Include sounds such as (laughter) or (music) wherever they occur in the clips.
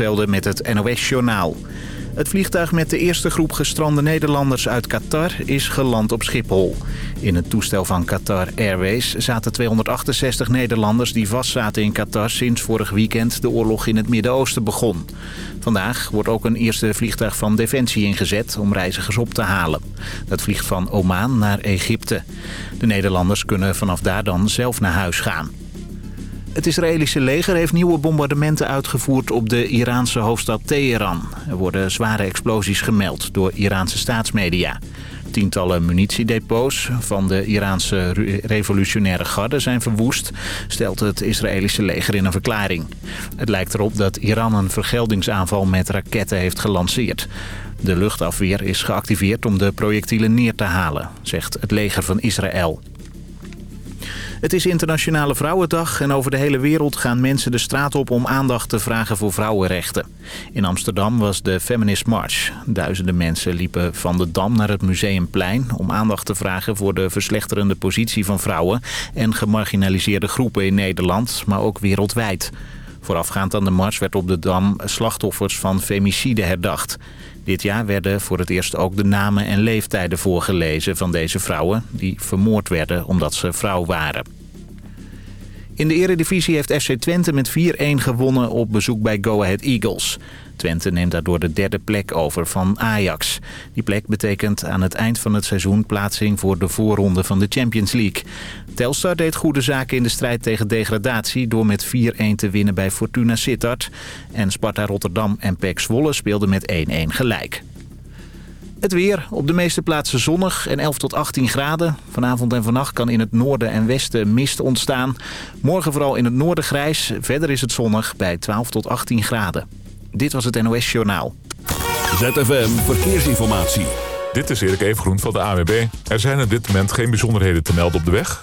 Met het NOS-journaal. Het vliegtuig met de eerste groep gestrande Nederlanders uit Qatar is geland op Schiphol. In het toestel van Qatar Airways zaten 268 Nederlanders die vastzaten in Qatar sinds vorig weekend de oorlog in het Midden-Oosten begon. Vandaag wordt ook een eerste vliegtuig van Defensie ingezet om reizigers op te halen. Dat vliegt van Oman naar Egypte. De Nederlanders kunnen vanaf daar dan zelf naar huis gaan. Het Israëlische leger heeft nieuwe bombardementen uitgevoerd op de Iraanse hoofdstad Teheran. Er worden zware explosies gemeld door Iraanse staatsmedia. Tientallen munitiedepots van de Iraanse revolutionaire garde zijn verwoest, stelt het Israëlische leger in een verklaring. Het lijkt erop dat Iran een vergeldingsaanval met raketten heeft gelanceerd. De luchtafweer is geactiveerd om de projectielen neer te halen, zegt het leger van Israël. Het is Internationale Vrouwendag en over de hele wereld gaan mensen de straat op om aandacht te vragen voor vrouwenrechten. In Amsterdam was de Feminist March. Duizenden mensen liepen van de Dam naar het Museumplein om aandacht te vragen voor de verslechterende positie van vrouwen en gemarginaliseerde groepen in Nederland, maar ook wereldwijd. Voorafgaand aan de mars werd op de Dam slachtoffers van femicide herdacht. Dit jaar werden voor het eerst ook de namen en leeftijden voorgelezen van deze vrouwen... die vermoord werden omdat ze vrouw waren. In de eredivisie heeft FC Twente met 4-1 gewonnen op bezoek bij Go Ahead Eagles. Twente neemt daardoor de derde plek over van Ajax. Die plek betekent aan het eind van het seizoen plaatsing voor de voorronde van de Champions League. Telstar deed goede zaken in de strijd tegen degradatie door met 4-1 te winnen bij Fortuna Sittard. En Sparta Rotterdam en PEC Zwolle speelden met 1-1 gelijk. Het weer. Op de meeste plaatsen zonnig en 11 tot 18 graden. Vanavond en vannacht kan in het noorden en westen mist ontstaan. Morgen vooral in het noorden grijs. Verder is het zonnig bij 12 tot 18 graden. Dit was het NOS Journaal. ZFM Verkeersinformatie. Dit is Erik Evengroen van de ANWB. Er zijn op dit moment geen bijzonderheden te melden op de weg.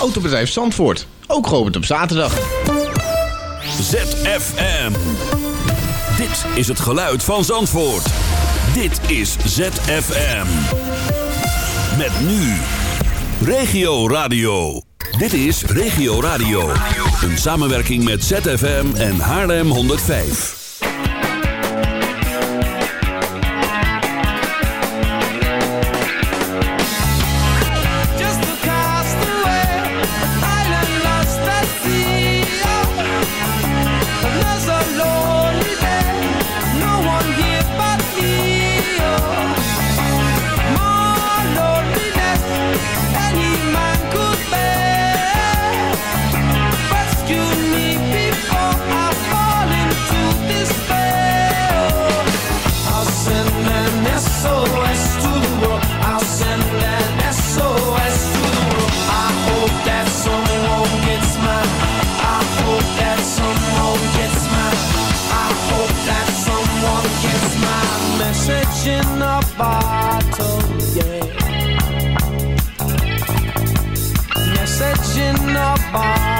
Autobedrijf Zandvoort, ook geopend op zaterdag. ZFM. Dit is het geluid van Zandvoort. Dit is ZFM. Met nu. Regio Radio. Dit is Regio Radio. Een samenwerking met ZFM en Haarlem 105. message in a bottle, yeah. Message in a bottle.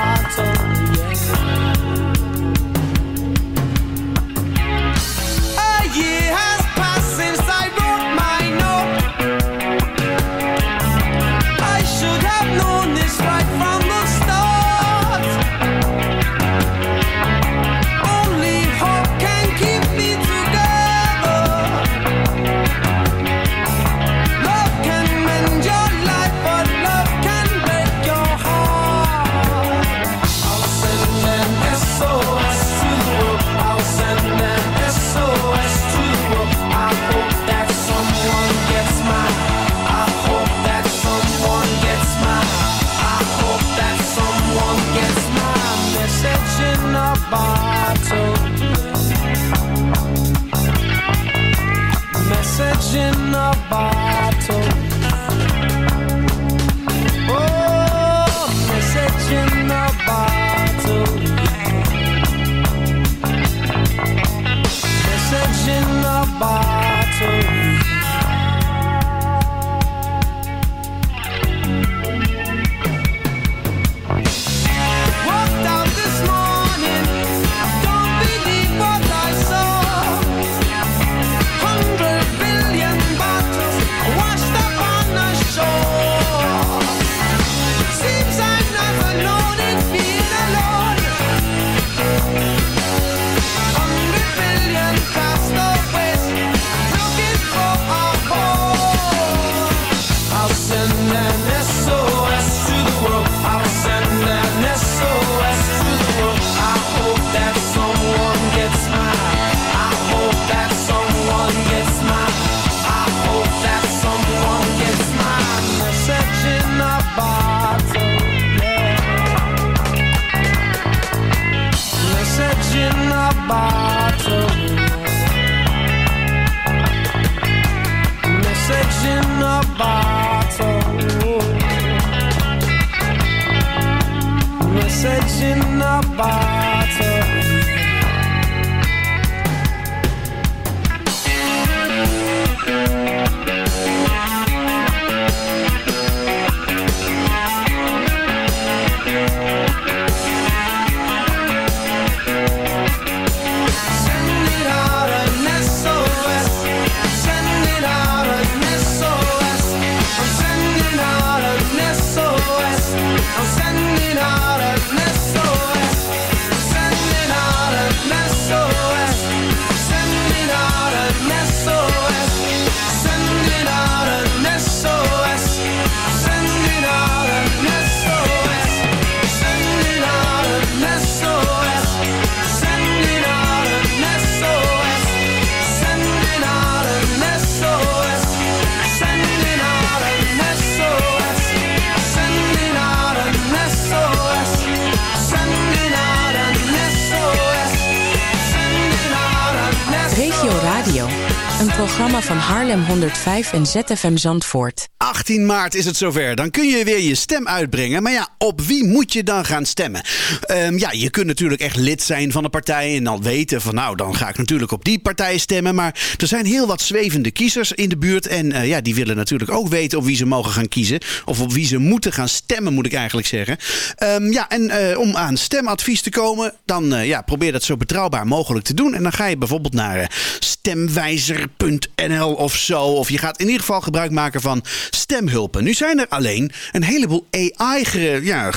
105 en ZFM Zandvoort. 18 maart is het zover. Dan kun je weer je stem uitbrengen. Maar ja, op wie moet je dan gaan stemmen? Um, ja, je kunt natuurlijk echt lid zijn van een partij en dan weten van nou, dan ga ik natuurlijk op die partij stemmen. Maar er zijn heel wat zwevende kiezers in de buurt. En uh, ja, die willen natuurlijk ook weten op wie ze mogen gaan kiezen. Of op wie ze moeten gaan stemmen, moet ik eigenlijk zeggen. Um, ja, en uh, om aan stemadvies te komen, dan uh, ja, probeer dat zo betrouwbaar mogelijk te doen. En dan ga je bijvoorbeeld naar stemwijzer.nl of zo. Of je gaat in ieder geval gebruik maken van stemhulpen. Nu zijn er alleen een heleboel AI ja,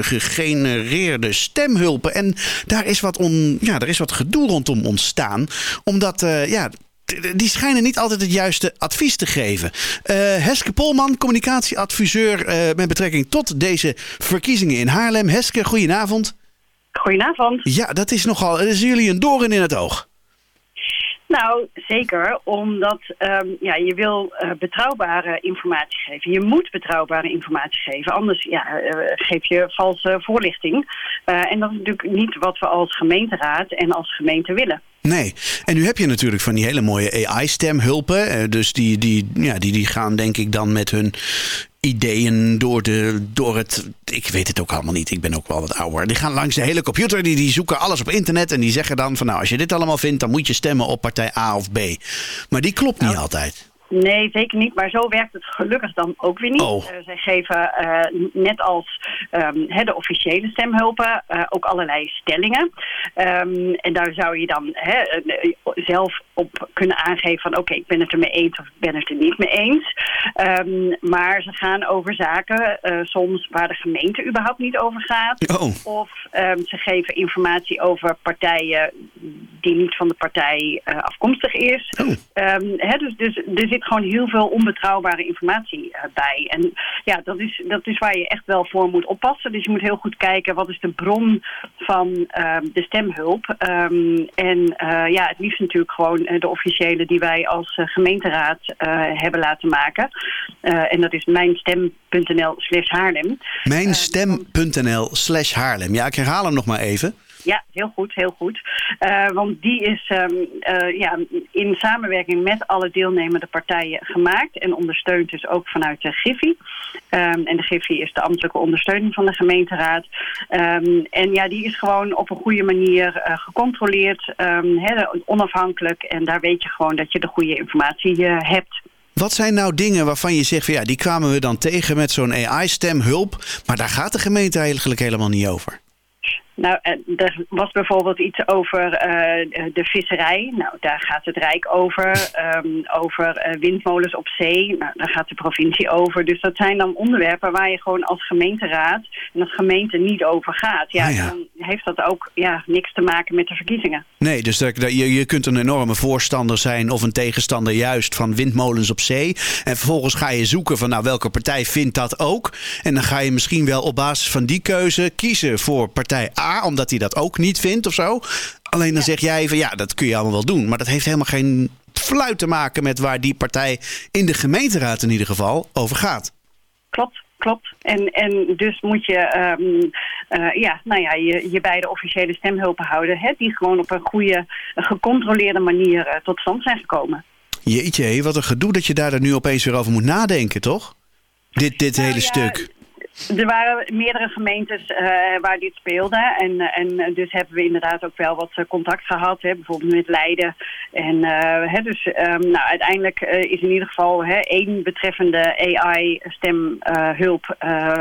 gegenereerde stemhulpen. En daar is wat, on, ja, er is wat gedoe rondom ontstaan. Omdat uh, ja, die schijnen niet altijd het juiste advies te geven. Uh, Heske Polman, communicatieadviseur uh, met betrekking tot deze verkiezingen in Haarlem. Heske, goedenavond. Goedenavond. Ja, dat is nogal. is jullie een doorn in het oog. Nou, zeker, omdat um, ja, je wil uh, betrouwbare informatie geven. Je moet betrouwbare informatie geven, anders ja, uh, geef je valse voorlichting. Uh, en dat is natuurlijk niet wat we als gemeenteraad en als gemeente willen. Nee, en nu heb je natuurlijk van die hele mooie AI-stemhulpen. Dus die, die, ja, die, die gaan denk ik dan met hun ideeën door, de, door het... Ik weet het ook allemaal niet. Ik ben ook wel wat ouder. Die gaan langs de hele computer. Die, die zoeken alles op internet. En die zeggen dan van nou, als je dit allemaal vindt... dan moet je stemmen op partij A of B. Maar die klopt niet nou, altijd. Nee, zeker niet. Maar zo werkt het gelukkig dan ook weer niet. Oh. Uh, zij geven uh, net als um, de officiële stemhulpen uh, ook allerlei stellingen. Um, en daar zou je dan he, zelf op kunnen aangeven van... oké, okay, ik ben het er mee eens of ik ben het er niet mee eens. Um, maar ze gaan over zaken soms waar de gemeente überhaupt niet over gaat. Oh. Of ze geven informatie over partijen die niet van de partij afkomstig is. Oh. He, dus, dus, dus zit gewoon heel veel onbetrouwbare informatie uh, bij. En ja, dat is, dat is waar je echt wel voor moet oppassen. Dus je moet heel goed kijken wat is de bron van uh, de stemhulp. Um, en uh, ja, het liefst natuurlijk gewoon de officiële die wij als gemeenteraad hebben laten maken. en dat is mijnstem.nl slash Haarlem. Mijnstem.nl slash Haarlem. Ja, ik herhaal hem nog maar even. Ja, heel goed, heel goed. Uh, want die is um, uh, ja, in samenwerking met alle deelnemende partijen gemaakt en ondersteund dus ook vanuit de Giffy. Um, en de Giffy is de ambtelijke ondersteuning van de gemeenteraad. Um, en ja, die is gewoon op een goede manier uh, gecontroleerd, onafhankelijk. En daar weet je gewoon dat je de goede informatie hebt. Wat zijn nou dingen waarvan je zegt van ja, die kwamen we dan tegen met zo'n AI-stemhulp, maar daar gaat de gemeente eigenlijk helemaal niet over? Nou, er was bijvoorbeeld iets over uh, de visserij. Nou, daar gaat het Rijk over. Um, over uh, windmolens op zee. Nou, daar gaat de provincie over. Dus dat zijn dan onderwerpen waar je gewoon als gemeenteraad en als gemeente niet over gaat. Ja, ah, ja. dan heeft dat ook ja, niks te maken met de verkiezingen. Nee, dus dat, je, je kunt een enorme voorstander zijn of een tegenstander juist van windmolens op zee. En vervolgens ga je zoeken van nou welke partij vindt dat ook. En dan ga je misschien wel op basis van die keuze kiezen voor partij A omdat hij dat ook niet vindt of zo. Alleen dan zeg jij van ja, dat kun je allemaal wel doen. Maar dat heeft helemaal geen fluit te maken met waar die partij in de gemeenteraad in ieder geval over gaat. Klopt, klopt. En, en dus moet je um, uh, ja, nou ja, je, je beide officiële stemhulpen houden... Hè, die gewoon op een goede, gecontroleerde manier uh, tot stand zijn gekomen. Jeetje, wat een gedoe dat je daar dan nu opeens weer over moet nadenken, toch? Dit, dit nou, hele ja, stuk. Er waren meerdere gemeentes uh, waar dit speelde. En, en dus hebben we inderdaad ook wel wat contact gehad. Hè, bijvoorbeeld met Leiden. En uh, hè, dus um, nou, uiteindelijk uh, is in ieder geval hè, één betreffende AI-stemhulp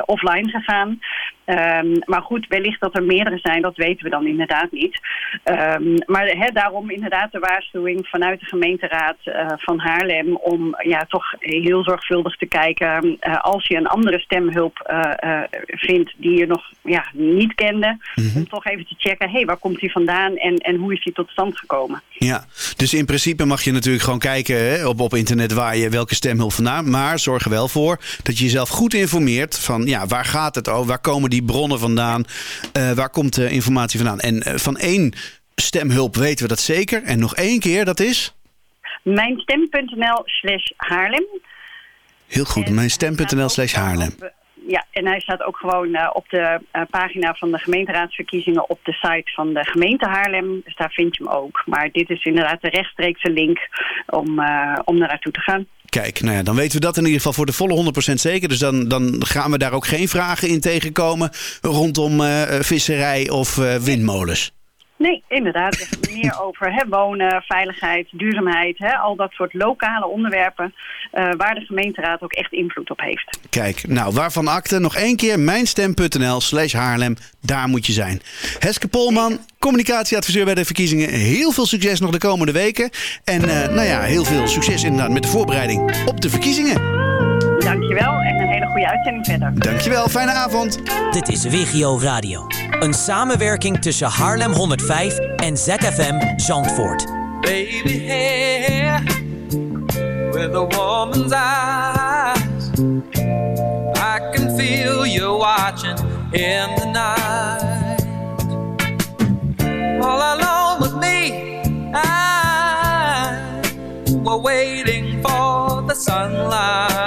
offline gegaan. Um, maar goed, wellicht dat er meerdere zijn, dat weten we dan inderdaad niet. Um, maar he, daarom inderdaad de waarschuwing vanuit de gemeenteraad uh, van Haarlem... om ja, toch heel zorgvuldig te kijken uh, als je een andere stemhulp uh, vindt... die je nog ja, niet kende, mm -hmm. om toch even te checken... hé, hey, waar komt die vandaan en, en hoe is die tot stand gekomen? Ja, dus in principe mag je natuurlijk gewoon kijken hè, op, op internet... waar je welke stemhulp vandaan... maar zorg er wel voor dat je jezelf goed informeert van... ja, waar gaat het over, waar komen die die bronnen vandaan? Uh, waar komt de informatie vandaan? En uh, van één stemhulp weten we dat zeker. En nog één keer, dat is? Mijnstem.nl slash Haarlem. Heel goed, mijnstem.nl slash Haarlem. Ja, en hij staat ook gewoon op de pagina van de gemeenteraadsverkiezingen op de site van de gemeente Haarlem. Dus daar vind je hem ook. Maar dit is inderdaad de rechtstreekse link om, uh, om naar naartoe te gaan. Kijk, nou ja, dan weten we dat in ieder geval voor de volle 100% zeker. Dus dan, dan gaan we daar ook geen vragen in tegenkomen rondom uh, visserij of uh, windmolens. Nee, inderdaad. Er is meer (laughs) over hè, wonen, veiligheid, duurzaamheid. Hè, al dat soort lokale onderwerpen uh, waar de gemeenteraad ook echt invloed op heeft. Kijk, nou waarvan akte nog één keer mijnstem.nl slash Haarlem. Daar moet je zijn. Heske Polman, communicatieadviseur bij de verkiezingen. Heel veel succes nog de komende weken. En uh, nou ja, heel veel succes inderdaad met de voorbereiding op de verkiezingen. Dankjewel en een hele goede uitzending verder. Dankjewel, fijne avond. Dit is Wigio Radio. Een samenwerking tussen Haarlem 105 en ZFM Zandvoort. Baby hair with a woman's eyes I can feel you watching in the night All alone with me I We're waiting for the sunlight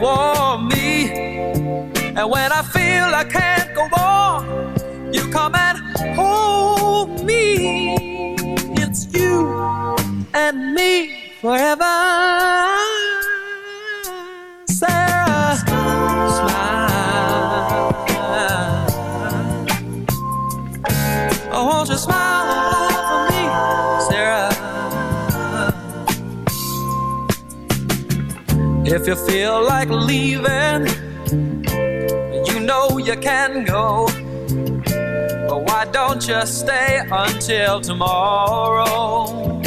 warm me. And when I feel I can't go on, you come and hold me. It's you and me forever. Sarah, smile. Oh, won't you smile? If you feel like leaving, you know you can go. But why don't you stay until tomorrow?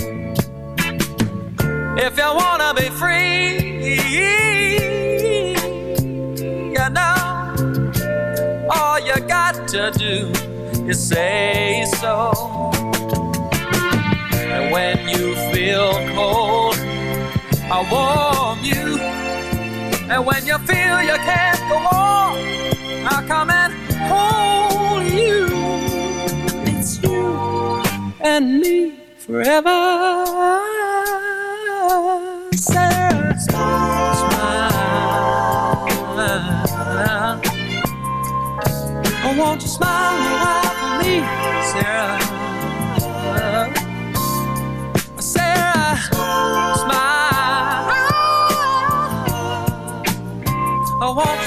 If you wanna be free, you know, all you got to do is say so. And when you feel cold, I warm you. And when you feel you can't go on, I come and hold you. It's you and me forever. Sarah, smile. Oh, won't you smile a while for me, Sarah? Oh, won't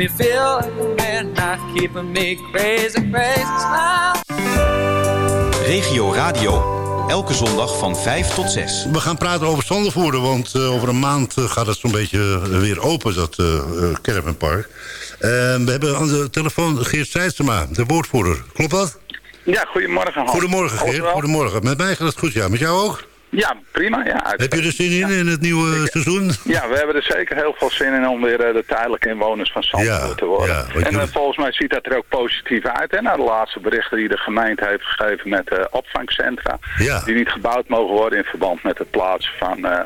me feel like a man, not keeping me crazy, crazy. Smile. Regio Radio. Elke zondag van 5 tot 6. We gaan praten over Zandervoerder, want eh, over een maand eh, gaat het zo'n beetje eh, weer open, dat uh, caravanpark. we hebben aan de telefoon Geert Seidsema, de woordvoerder. Klopt dat? Ja, goedemorgen Hans. Goedemorgen Geert, goedemorgen. Met mij gaat het goed, ja. Met jou ook? Ja, prima. Ja, Heb je er zin in, in het nieuwe seizoen? Ja, we hebben er zeker heel veel zin in om weer uh, de tijdelijke inwoners van Zandvoort Ja, te worden. ja, en uh, jullie- volgens mij ziet dat er ook positief uit. Hè? Na de laatste berichten die de gemeente heeft gegeven met uh, opvangcentra. Die niet gebouwd mogen worden in verband met het plaatsen van uh,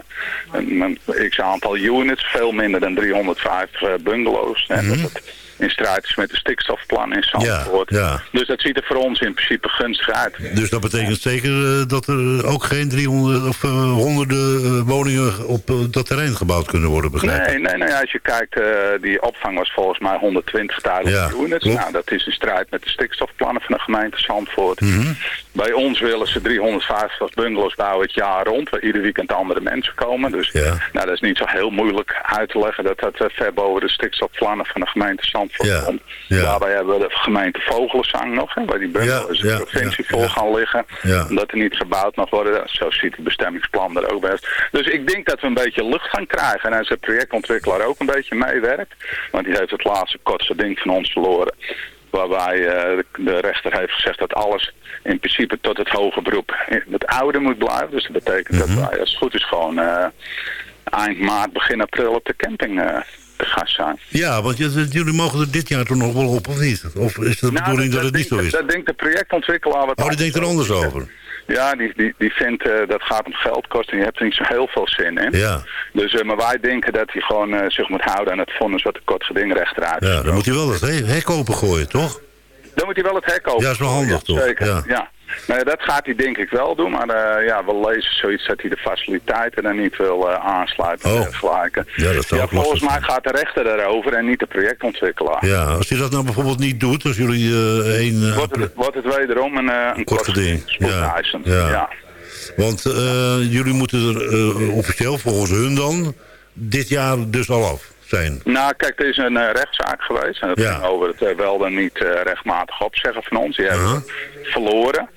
een, een x-aantal units. Veel minder dan 350 uh, bungalows. En dat het in strijd is met de stikstofplan in Zandvoort. Ja. Dus dat ziet er voor ons in principe gunstig uit. Dus dat betekent zeker eh, dat er ook geen 300 of eh, honderden eh, woningen op dat terrein gebouwd kunnen worden, begrijp ik? Nee, nee, nee, als je kijkt, die opvang was volgens mij 120 tijdelijke Ja, units. Nou, dat is in strijd met de stikstofplannen van de gemeente Zandvoort. Mhm. Bij ons willen ze 350 bungalows bouwen het jaar rond, waar ieder weekend andere mensen komen. Dus Ja. nou, dat is niet zo heel moeilijk uit te leggen dat dat ver boven de stikstofplannen van de gemeente Zandvoort Ja. Daarbij hebben we de gemeente Vogelenzang nog, hè, waar die in ja, de provincie ja, vol ja. gaan liggen. Ja. Omdat er niet gebouwd mag worden. Zo ziet het bestemmingsplan er ook best. Dus ik denk dat we een beetje lucht gaan krijgen. En als de projectontwikkelaar ook een beetje meewerkt. Want die heeft het laatste kortste ding van ons verloren. Waarbij eh, de, rechter heeft gezegd dat alles in principe tot het hoge beroep in het oude moet blijven. Dus dat betekent dat wij als het goed is gewoon eh, eind maart, begin april op de camping eh, Ja, want jullie mogen er dit jaar toch nog wel op, of niet? Of is het de Nou, bedoeling dat, het niet zo is? Dat denkt de projectontwikkelaar wat Oh, die denkt er anders over. Ja, die, die, die vindt eh, dat gaat om geld kosten en je hebt er niet zo heel veel zin in. Ja. Dus, eh, maar wij denken dat hij gewoon eh, zich moet houden aan het vonnis wat de kort geding rechteruit. Ja, dan moet hij wel het he- hek opengooien, toch? Dan moet hij wel het hek open. Ja, is wel handig, toch? Zeker, Ja. ja. Nou ja, dat gaat hij denk ik wel doen, maar eh, ja, we lezen zoiets dat hij de faciliteiten dan niet wil eh, aansluiten en Oh. dergelijke. Ja, dat ja, volgens mij gaat de rechter daarover en niet de projectontwikkelaar. Ja, als hij dat nou bijvoorbeeld niet doet, als jullie één... eh, Wordt, het, wordt het wederom een, een Kort geding, spoedeisen. ja. ja. Want jullie moeten er officieel, volgens hun dan, dit jaar dus al af zijn. Nou, kijk, er is een eh, rechtszaak geweest. En dat Ja. ging over het eh, wel dan niet eh, rechtmatig opzeggen van ons. Die hebben we verloren.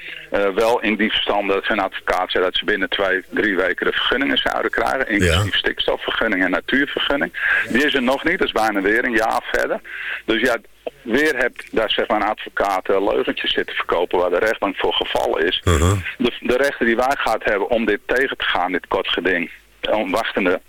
Wel in die verstand dat zijn advocaat zei dat ze binnen twee, drie weken de vergunningen zouden krijgen. Inclusief stikstofvergunning en natuurvergunning. Die is er nog niet, dat is bijna weer een jaar verder. Dus ja, weer heb daar zeg maar een advocaat leugentjes zitten verkopen waar de rechtbank voor gevallen is. Uh-huh. de, de rechter die wij gaat hebben om dit tegen te gaan, dit kort geding, om wachtende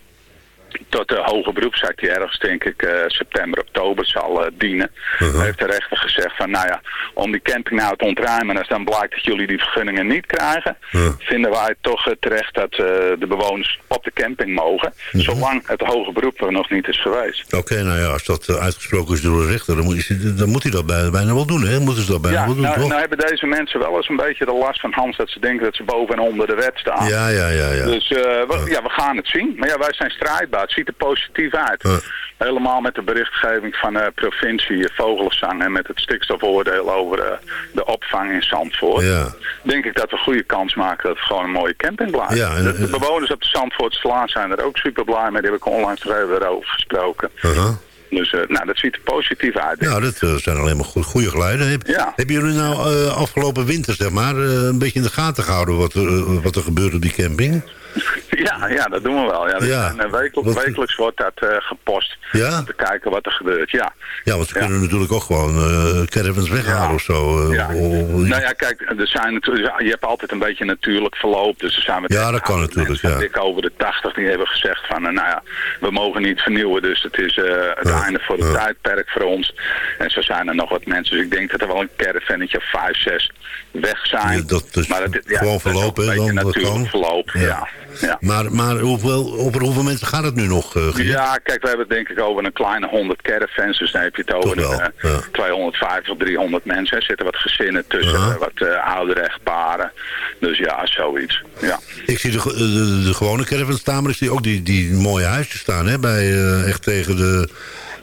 tot de hoge beroepszaak die ergens denk ik eh, september, oktober zal eh, dienen. Heeft de rechter gezegd van nou ja, om die camping nou te ontruimen en als dan blijkt dat jullie die vergunningen niet krijgen, vinden wij toch terecht dat eh, de bewoners op de camping mogen, zolang het hoge beroep er nog niet is geweest. Oké, nou ja, als dat uitgesproken is door de rechter, dan moet, je, dan moet hij dat bijna, bijna wel doen, hè? Moeten ze dat bijna Ja, wel doen, nou, toch? nou hebben deze mensen wel eens een beetje de last van Hans dat ze denken dat ze boven en onder de wet staan. Ja, ja, ja, ja. Dus we, ja, we gaan het zien. Maar ja, wij zijn strijdbaar. Het ziet er positief uit. Helemaal met de berichtgeving van de provincie eh, Vogelenzang en met het stikstofoordeel over eh, de opvang in Zandvoort. Ja. Denk ik dat we goede kans maken dat het gewoon een mooie camping blijft. Ja, en- de, de bewoners op de Zandvoortslaan zijn er ook super blij mee. Die heb ik onlangs nog even over gesproken. Dus eh, nou, dat ziet er positief uit. Nou, dat eh, zijn alleen maar goed, goede geluiden. Heb, Ja. Hebben jullie nou eh, afgelopen winter, zeg maar, eh, een beetje in de gaten gehouden wat, er, eh, wat er gebeurt op die camping? (laughs) Ja, ja, dat doen we wel. Ja, dus Ja. en, eh, wekelijks, Wat- wekelijks wordt dat eh, gepost. Ja? Om te kijken wat er gebeurt, ja. Ja, want ze kunnen natuurlijk ook gewoon eh caravans weghalen of zo. Ja. Nou ja, kijk, er zijn natuurlijk, je hebt altijd een beetje natuurlijk verloop. Dus er zijn Ja, dat kan natuurlijk, ja. dik over de 80 die hebben gezegd van, nou ja, we mogen niet vernieuwen. Dus het is eh, het einde voor het tijdperk voor ons. En zo zijn er nog wat mensen. Dus ik denk dat er wel een caravannetje of 5, 6 weg zijn. dat is maar gewoon dat dan dat natuurlijk verloop, ja. Ja. Maar, maar hoeveel, over hoeveel mensen gaat het nu nog, eh Geert? Ja, kijk, we hebben het denk ik over een kleine 100 caravans. Dus dan heb je het over eh, 250 of 300 mensen. Er zitten wat gezinnen tussen, wat eh, oudere echtparen. Dus ja, zoiets. Ja. Ik zie de, de, de gewone caravans staan, maar ik zie ook die, die mooie huisjes staan, hè? Bij, eh, echt tegen de...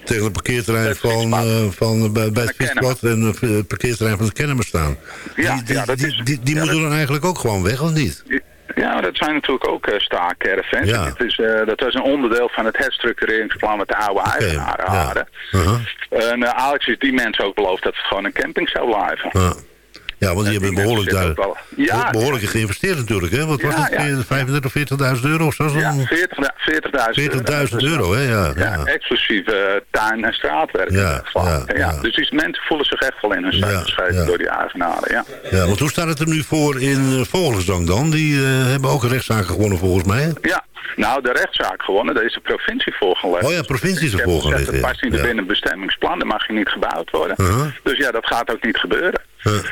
Tegen het parkeerterrein van, eh, van, bij, bij het fietspad en het parkeerterrein van de Kennemer staan. Ja, die die, ja, dat die, is- die, die moeten dan eigenlijk ook gewoon weg, of niet? Ja, maar dat zijn natuurlijk ook uh, staakcaravans. Ja. Is, eh, dat was een onderdeel van het herstructureringsplan met de oude eigenaren hadden. Uh-huh. En eh, Alex is die mensen ook beloofd dat het gewoon een camping zou blijven. Ja. Want die hebben behoorlijk, daar, Ja, behoorlijk geïnvesteerd natuurlijk, hè? Wat was Ja, het? ja. 35 of 40.000 euro of zo? Ja, Zo'n 40 40.000 40.000 euro, hè? Ja, Ja, exclusief eh, tuin- en straatwerk. Ja, ja, ja, Dus die mensen voelen zich echt wel in hun geschreven door die eigenaren. Ja. Ja, want hoe staat het er nu voor in eh, Vogelzang dan? Die eh, hebben ook een rechtszaak gewonnen volgens mij. Ja, nou de rechtszaak gewonnen, daar is de provincie voorgelegd. Oh ja, provincie is er voorgelegd, ja. Het past niet binnen het bestemmingsplan, dan mag je niet gebouwd worden. Uh-huh. Dus ja, dat gaat ook niet gebeuren.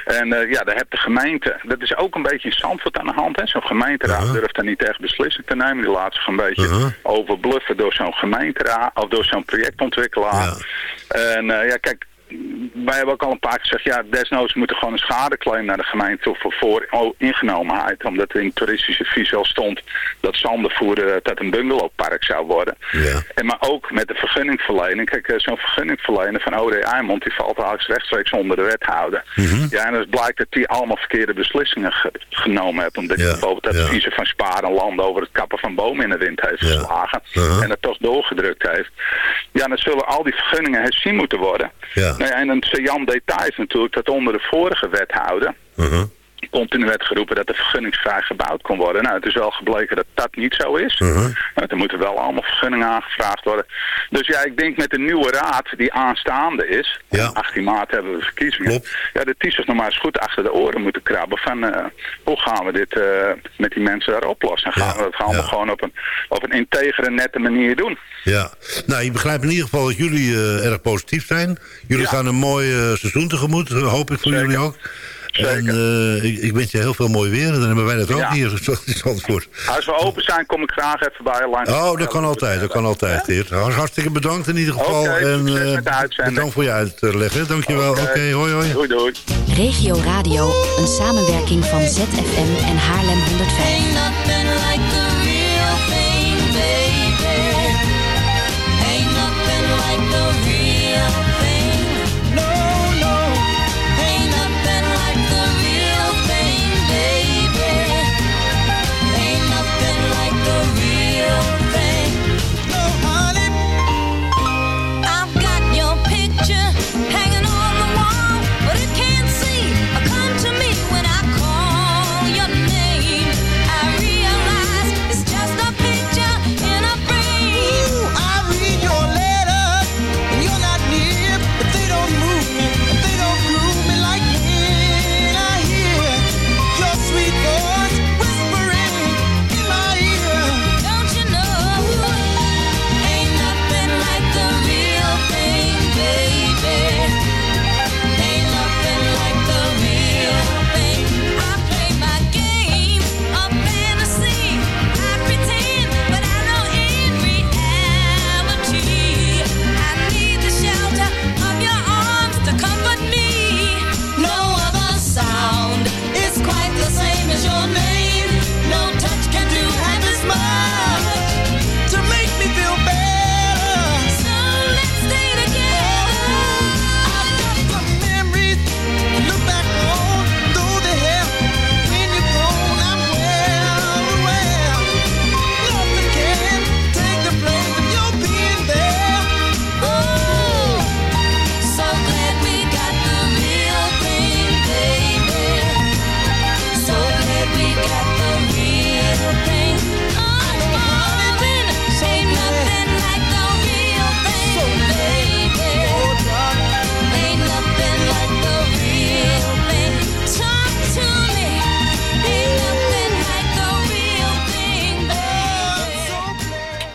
En eh, ja, daar heeft de gemeente, dat is ook een beetje in Zandvoort aan de hand. hè. Zo'n gemeenteraad Uh-huh. durft daar niet echt beslissing te nemen. Die laat zich een beetje overbluffen door zo'n gemeenteraad of door zo'n projectontwikkelaar. En eh, ja, kijk, wij hebben ook al een paar keer gezegd, ja, desnoods moet er gewoon een schadeclaim naar de gemeente toe voor, voor ingenomenheid. Omdat er in het toeristische vies al stond dat Zandervoer eh, dat een bungalowpark zou worden. En maar ook met de vergunningverlening. Kijk, eh, zo'n vergunningverlener van OD Eimond, die valt eigenlijk rechtstreeks onder de wethouder. Ja, en het blijkt dat die allemaal verkeerde beslissingen ge- genomen heeft. Omdat hij bijvoorbeeld het adviezen van Spaar en Land over het kappen van bomen in de wind heeft geslagen. En het toch doorgedrukt heeft. Ja, dan zullen al die vergunningen herzien moeten worden. Ja. En een saillant detail is natuurlijk dat onder de vorige wethouder continu werd geroepen dat er vergunningsvrij gebouwd kon worden. Nou, het is wel gebleken dat dat niet zo is. Nou, er moeten wel allemaal vergunningen aangevraagd worden. Dus ja, ik denk met de nieuwe raad die aanstaande is, 18 maart hebben we verkiezingen, ja, die zich nog maar eens goed achter de oren moeten krabben van eh, hoe gaan we dit eh, met die mensen daar oplossen? En gaan we dat allemaal gewoon op een, op een integere, nette manier doen? Ja, nou, ik begrijp in ieder geval dat jullie eh, erg positief zijn. Jullie gaan een mooi seizoen tegemoet, hoop ik voor jullie ook. En eh, ik, ik wens je heel veel mooi weer. Dan hebben wij dat ook Ja. hier (laughs) zo in Zandvoort. Als we open zijn, kom ik graag even bij je langs. Oh, dat kan altijd, dat kan altijd, Geert. Hartstikke bedankt in ieder geval. Oké, en eh, bedankt voor je uitleg. hè. Dankjewel. Oké, hoi hoi. Doei doei. Regio Radio, een samenwerking van ZFM en Haarlem 105.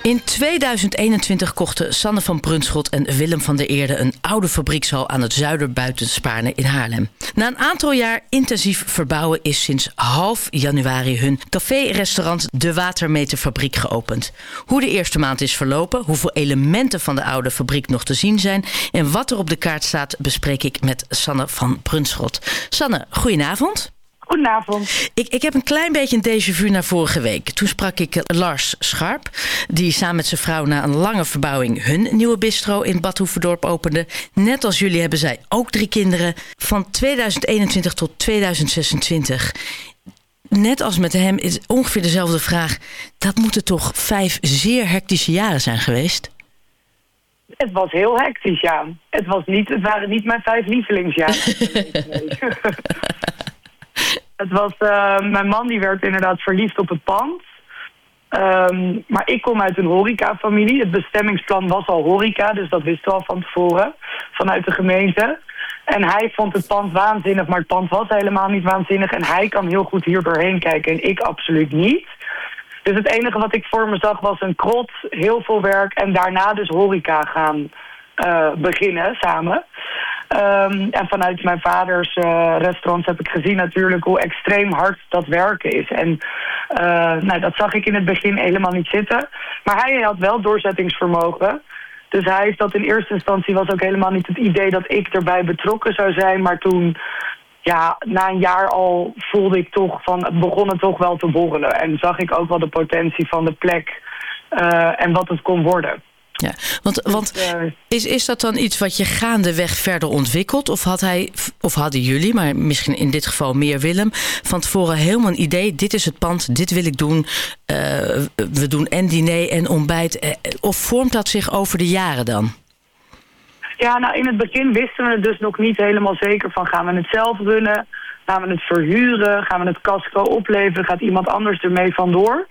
In 2021 kochten Sanne van Brunschot en Willem van der Eerde een oude fabriekshal aan het Zuiderbuiten in Haarlem. Na een aantal jaar intensief verbouwen is sinds half januari hun café-restaurant De Watermeterfabriek geopend. Hoe de eerste maand is verlopen, hoeveel elementen van de oude fabriek nog te zien zijn en wat er op de kaart staat, bespreek ik met Sanne van Brunschot. Sanne, goedenavond. Goedenavond. Ik, ik heb een klein beetje een déjà vu naar vorige week. Toen sprak ik eh, Lars Scharp, die samen met zijn vrouw na een lange verbouwing hun nieuwe bistro in Bad Hoeverdorp opende. Net als jullie hebben zij ook drie kinderen. Van 2021 tot 2026. Net als met hem is ongeveer dezelfde vraag. Dat moeten toch vijf zeer hectische jaren zijn geweest? Het was heel hectisch, ja. Het, was niet, het waren niet mijn vijf lievelingsjaren. (laughs) Het was, uh, mijn man die werd inderdaad verliefd op het pand. Um, maar ik kom uit een horecafamilie. Het bestemmingsplan was al horeca, dus dat wisten we al van tevoren. Vanuit de gemeente. En hij vond het pand waanzinnig, maar het pand was helemaal niet waanzinnig. En hij kan heel goed hier doorheen kijken en ik absoluut niet. Dus het enige wat ik voor me zag was een krot, heel veel werk... en daarna dus horeca gaan uh, beginnen samen. Um, en vanuit mijn vaders uh, restaurants heb ik gezien natuurlijk hoe extreem hard dat werken is. En uh, nou, dat zag ik in het begin helemaal niet zitten. Maar hij had wel doorzettingsvermogen. Dus hij heeft dat in eerste instantie was ook helemaal niet het idee dat ik erbij betrokken zou zijn. Maar toen, ja, na een jaar al voelde ik toch van, het begon het toch wel te borrelen. En zag ik ook wel de potentie van de plek uh, en wat het kon worden. Ja, want, want is, is dat dan iets wat je gaandeweg verder ontwikkelt? Of, had hij, of hadden jullie, maar misschien in dit geval meer Willem... van tevoren helemaal een idee, dit is het pand, dit wil ik doen. Uh, we doen en diner en ontbijt. Of vormt dat zich over de jaren dan? Ja, nou in het begin wisten we het dus nog niet helemaal zeker van... gaan we het zelf runnen, gaan we het verhuren, gaan we het casco opleveren... gaat iemand anders ermee vandoor...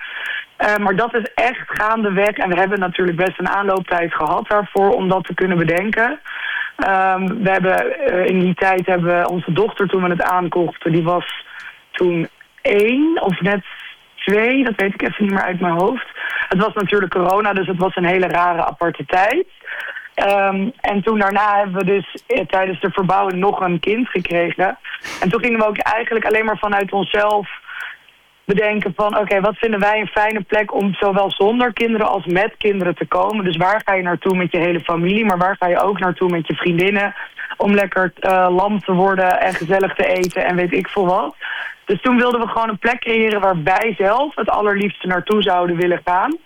Uh, maar dat is echt gaandeweg. En we hebben natuurlijk best een aanlooptijd gehad daarvoor om dat te kunnen bedenken. Um, we hebben uh, in die tijd hebben we onze dochter toen we het aankochten, die was toen één of net twee, dat weet ik even niet meer uit mijn hoofd. Het was natuurlijk corona, dus het was een hele rare aparte tijd. Um, en toen daarna hebben we dus eh, tijdens de verbouwing nog een kind gekregen. En toen gingen we ook eigenlijk alleen maar vanuit onszelf bedenken van oké, wat vinden wij een fijne plek om zowel zonder kinderen als met kinderen te komen. Dus waar ga je naartoe met je hele familie, maar waar ga je ook naartoe met je vriendinnen om lekker uh, lam te worden en gezellig te eten en weet ik veel wat. Dus toen wilden we gewoon een plek creëren waar wij zelf het allerliefste naartoe zouden willen gaan.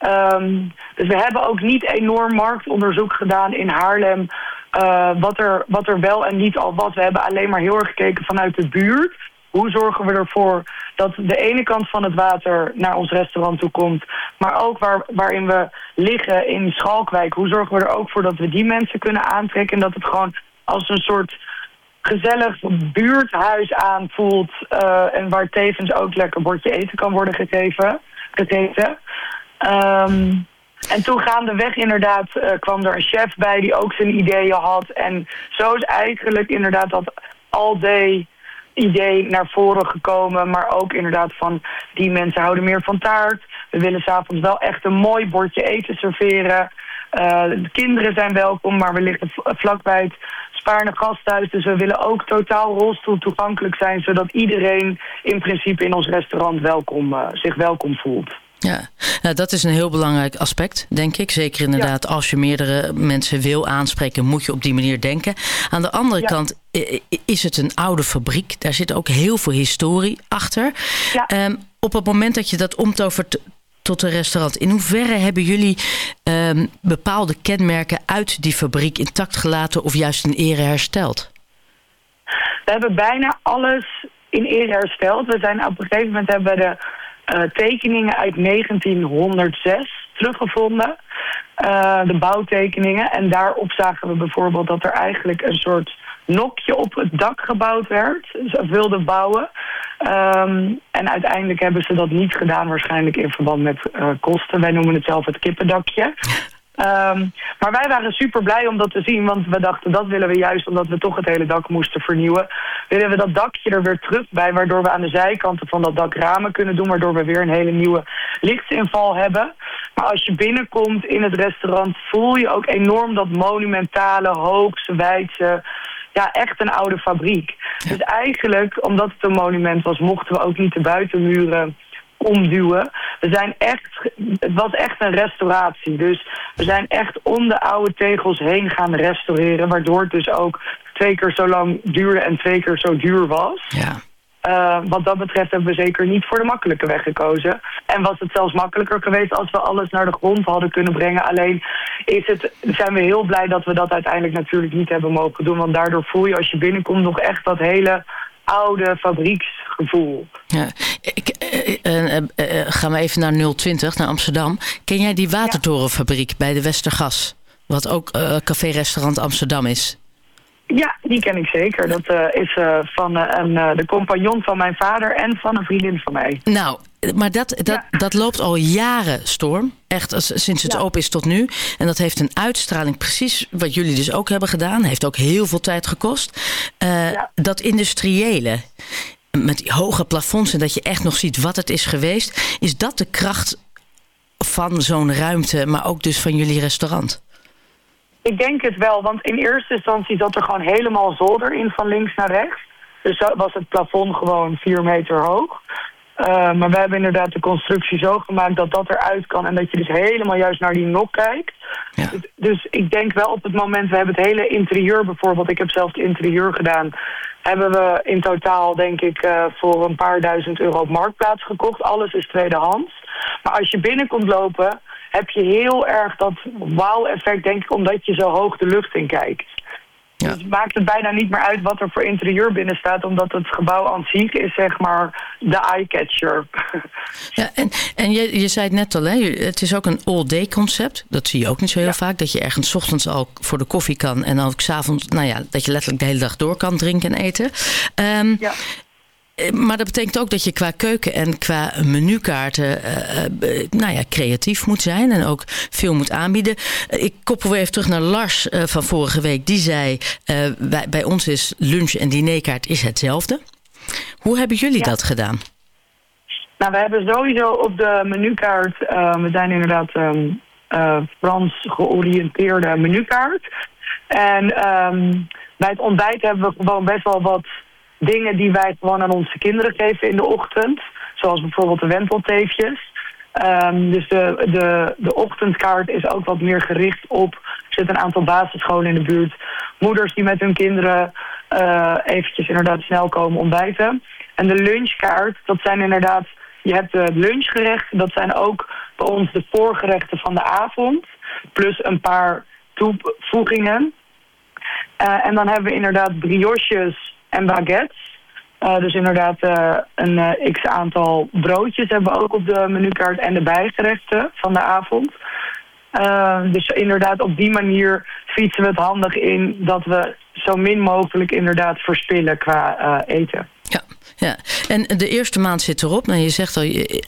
Um, dus we hebben ook niet enorm marktonderzoek gedaan in Haarlem... Uh, wat, er, wat er wel en niet al was. We hebben alleen maar heel erg gekeken vanuit de buurt hoe zorgen we ervoor dat de ene kant van het water naar ons restaurant toe komt... maar ook waar, waarin we liggen in Schalkwijk... hoe zorgen we er ook voor dat we die mensen kunnen aantrekken... en dat het gewoon als een soort gezellig buurthuis aanvoelt... Uh, en waar tevens ook lekker bordje eten kan worden gegeven, gegeten. Um, en toen gaandeweg inderdaad uh, kwam er een chef bij die ook zijn ideeën had. En zo is eigenlijk inderdaad dat all day idee naar voren gekomen. Maar ook inderdaad van die mensen houden meer van taart. We willen s'avonds wel echt een mooi bordje eten serveren. Uh, de kinderen zijn welkom, maar we liggen vlakbij het Spaarne gasthuis. Dus we willen ook totaal rolstoel toegankelijk zijn... zodat iedereen in principe in ons restaurant welkom, uh, zich welkom voelt. Ja, nou, dat is een heel belangrijk aspect, denk ik. Zeker inderdaad, ja. als je meerdere mensen wil aanspreken... moet je op die manier denken. Aan de andere ja. kant is het een oude fabriek. Daar zit ook heel veel historie achter. Ja. Um, op het moment dat je dat omtovert tot een restaurant... in hoeverre hebben jullie um, bepaalde kenmerken uit die fabriek... intact gelaten of juist in ere hersteld? We hebben bijna alles in ere hersteld. We zijn op een gegeven moment hebben we de uh, tekeningen uit 1906 teruggevonden. Uh, de bouwtekeningen. En daarop zagen we bijvoorbeeld dat er eigenlijk een soort nokje op het dak gebouwd werd. Ze wilden bouwen. Um, en uiteindelijk hebben ze dat niet gedaan, waarschijnlijk in verband met uh, kosten. Wij noemen het zelf het kippendakje. Um, maar wij waren super blij om dat te zien, want we dachten dat willen we juist omdat we toch het hele dak moesten vernieuwen. Willen we dat dakje er weer terug bij, waardoor we aan de zijkanten van dat dak ramen kunnen doen, waardoor we weer een hele nieuwe lichtsinval hebben. Maar als je binnenkomt in het restaurant voel je ook enorm dat monumentale, hoogse, wijdse... Ja, echt een oude fabriek. Dus eigenlijk, omdat het een monument was, mochten we ook niet de buitenmuren omduwen. We zijn echt, het was echt een restauratie. Dus we zijn echt om de oude tegels heen gaan restaureren. Waardoor het dus ook twee keer zo lang duurde en twee keer zo duur was. Ja. Uh, wat dat betreft hebben we zeker niet voor de makkelijke weg gekozen. En was het zelfs makkelijker geweest als we alles naar de grond hadden kunnen brengen. Alleen is het, zijn we heel blij dat we dat uiteindelijk natuurlijk niet hebben mogen doen. Want daardoor voel je als je binnenkomt nog echt dat hele oude fabrieksgevoel. Ja. Ik, uh, uh, gaan we even naar 020, naar Amsterdam. Ken jij die watertorenfabriek bij de Westergas? Wat ook café-restaurant Amsterdam is. Ja, die ken ik zeker. Dat is van een, de compagnon van mijn vader en van een vriendin van mij. Nou, maar dat, dat, ja. dat loopt al jaren storm. Echt sinds het ja. open is tot nu. En dat heeft een uitstraling, precies wat jullie dus ook hebben gedaan. Heeft ook heel veel tijd gekost. Ja. Dat industriële, met die hoge plafonds en dat je echt nog ziet wat het is geweest. Is dat de kracht van zo'n ruimte, maar ook dus van jullie restaurant? Ik denk het wel, want in eerste instantie zat er gewoon helemaal zolder in van links naar rechts. Dus was het plafond gewoon vier meter hoog. Uh, maar we hebben inderdaad de constructie zo gemaakt dat dat eruit kan... en dat je dus helemaal juist naar die nok kijkt. Ja. Dus, dus, ik denk wel op het moment... we hebben het hele interieur bijvoorbeeld... ik heb zelf het interieur gedaan... hebben we in totaal denk ik uh, voor een paar duizend euro op Marktplaats gekocht. Alles is tweedehands. Maar als je binnenkomt lopen heb je heel erg dat wauw-effect, denk ik, omdat je zo hoog de lucht in kijkt. Ja. Dus het maakt het bijna niet meer uit wat er voor interieur binnen staat, omdat het gebouw aan zich is, zeg maar, de eye-catcher. (laughs) Ja, en, en je, je zei het net al, hè? het is ook een all-day concept. Dat zie je ook niet zo heel ja. vaak, dat je ergens ochtends al voor de koffie kan en dan ook s'avonds, nou ja, dat je letterlijk de hele dag door kan drinken en eten. Um, ja. Maar dat betekent ook dat je qua keuken en qua menukaarten uh, uh, nou ja, creatief moet zijn en ook veel moet aanbieden. Uh, ik koppel weer even terug naar Lars van vorige week. Die zei, bij, bij, ons is lunch en dinerkaart is hetzelfde. Hoe hebben jullie ja. dat gedaan? Nou, we hebben sowieso op de menukaart, we zijn inderdaad um, Frans georiënteerde menukaart. En um, bij het ontbijt hebben we gewoon best wel wat dingen die wij gewoon aan onze kinderen geven in de ochtend. Zoals bijvoorbeeld de wentelteefjes. Um, dus de, de, de ochtendkaart is ook wat meer gericht op... er zitten een aantal basisscholen in de buurt. Moeders die met hun kinderen uh, eventjes inderdaad snel komen ontbijten. En de lunchkaart, dat zijn inderdaad... Je hebt de lunchgerechten, dat zijn ook bij ons de voorgerechten van de avond. Plus een paar toevoegingen. Uh, en dan hebben we inderdaad brioches en baguettes. Uh, dus inderdaad uh, een uh, x-aantal broodjes hebben we ook op de menukaart en de bijgerechten van de avond. dus inderdaad op die manier fietsen we het handig in dat we zo min mogelijk inderdaad verspillen qua eten. Ja, en de eerste maand zit erop. Nou, je zegt al,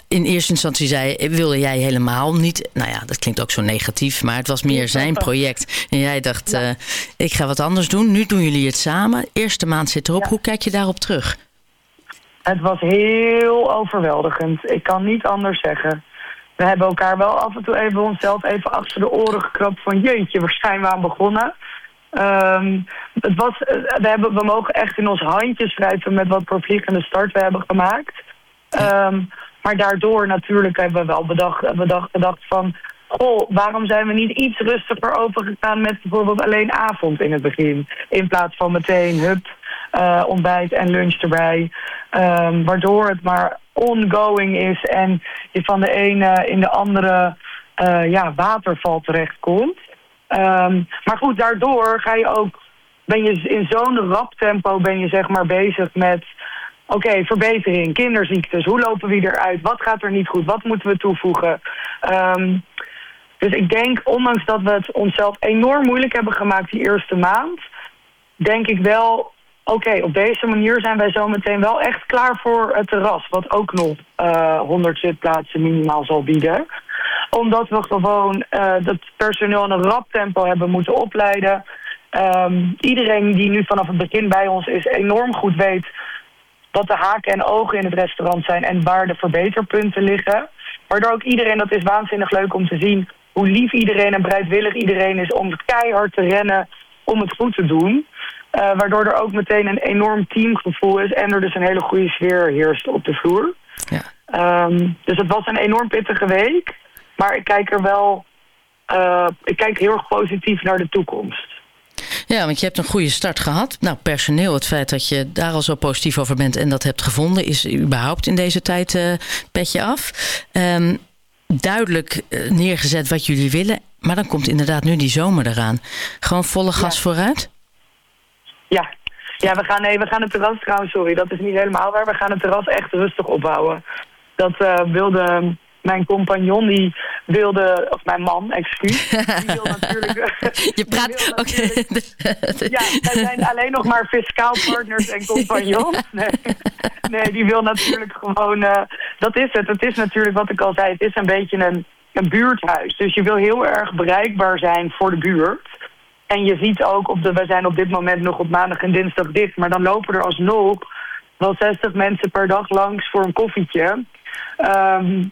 in eerste instantie zei, wilde jij helemaal niet. Nou ja, dat klinkt ook zo negatief, maar het was meer zijn (laughs) project. En jij dacht, ja. uh, ik ga wat anders doen. Nu doen jullie het samen. Eerste maand zit erop. Ja. Hoe kijk je daarop terug? Het was heel overweldigend. Ik kan niet anders zeggen. We hebben elkaar wel af en toe even onszelf even achter de oren gekrapt van jeetje, waar zijn we aan begonnen? Um, het was, we, hebben, we mogen echt in ons handjes schrijven met wat voor vliegende start we hebben gemaakt. Um, maar daardoor natuurlijk hebben we wel bedacht, bedacht, bedacht van... Goh, waarom zijn we niet iets rustiger overgegaan met bijvoorbeeld alleen avond in het begin? In plaats van meteen hup, uh, ontbijt en lunch erbij. Um, waardoor het maar ongoing is en je van de ene in de andere uh, ja, waterval terechtkomt. Um, maar goed, daardoor ga je ook, ben je in zo'n rap tempo ben je zeg maar bezig met... Oké, verbetering, kinderziektes, hoe lopen we eruit? Wat gaat er niet goed? Wat moeten we toevoegen? Um, dus ik denk, ondanks dat we het onszelf enorm moeilijk hebben gemaakt die eerste maand... denk ik wel, oké, op deze manier zijn wij zo meteen wel echt klaar voor het terras... wat ook nog uh, 100 zitplaatsen minimaal zal bieden omdat we gewoon uh, dat personeel in een rap tempo hebben moeten opleiden. Um, iedereen die nu vanaf het begin bij ons is enorm goed weet wat de haken en ogen in het restaurant zijn en waar de verbeterpunten liggen. Waardoor ook iedereen, dat is waanzinnig leuk om te zien... hoe lief iedereen en bereidwillig iedereen is om keihard te rennen om het goed te doen. Eh, waardoor er ook meteen een enorm teamgevoel is en er dus een hele goede sfeer heerst op de vloer. Ja. Ehm, dus het was een enorm pittige week. Maar ik kijk er wel, eh, ik kijk heel erg positief naar de toekomst. Ja, want je hebt een goede start gehad. Nou, personeel, het feit dat je daar al zo positief over bent en dat hebt gevonden, is überhaupt in deze tijd eh petje af. Ehm, duidelijk eh, neergezet wat jullie willen, maar dan komt inderdaad nu die zomer eraan. Gewoon volle gas vooruit? Ja. Ja, we gaan, nee, we gaan het terras trouwens, sorry, dat is niet helemaal waar. We gaan het terras echt rustig opbouwen. Dat wilde mijn compagnon, die wilde, of mijn man, excuus. (laughs) Die wil natuurlijk... (laughs) Je praat... Oké. (laughs) Ja, wij zijn alleen nog maar fiscaal partners en compagnons. Nee, nee die wil natuurlijk gewoon... eh, dat is het. Het is natuurlijk wat ik al zei. Het is een beetje een, een buurthuis. Dus je wil heel erg bereikbaar zijn voor de buurt. En je ziet ook, op de, we zijn op dit moment nog op maandag en dinsdag dicht. Maar dan lopen er alsnog wel 60 mensen per dag langs voor een koffietje. Ehm,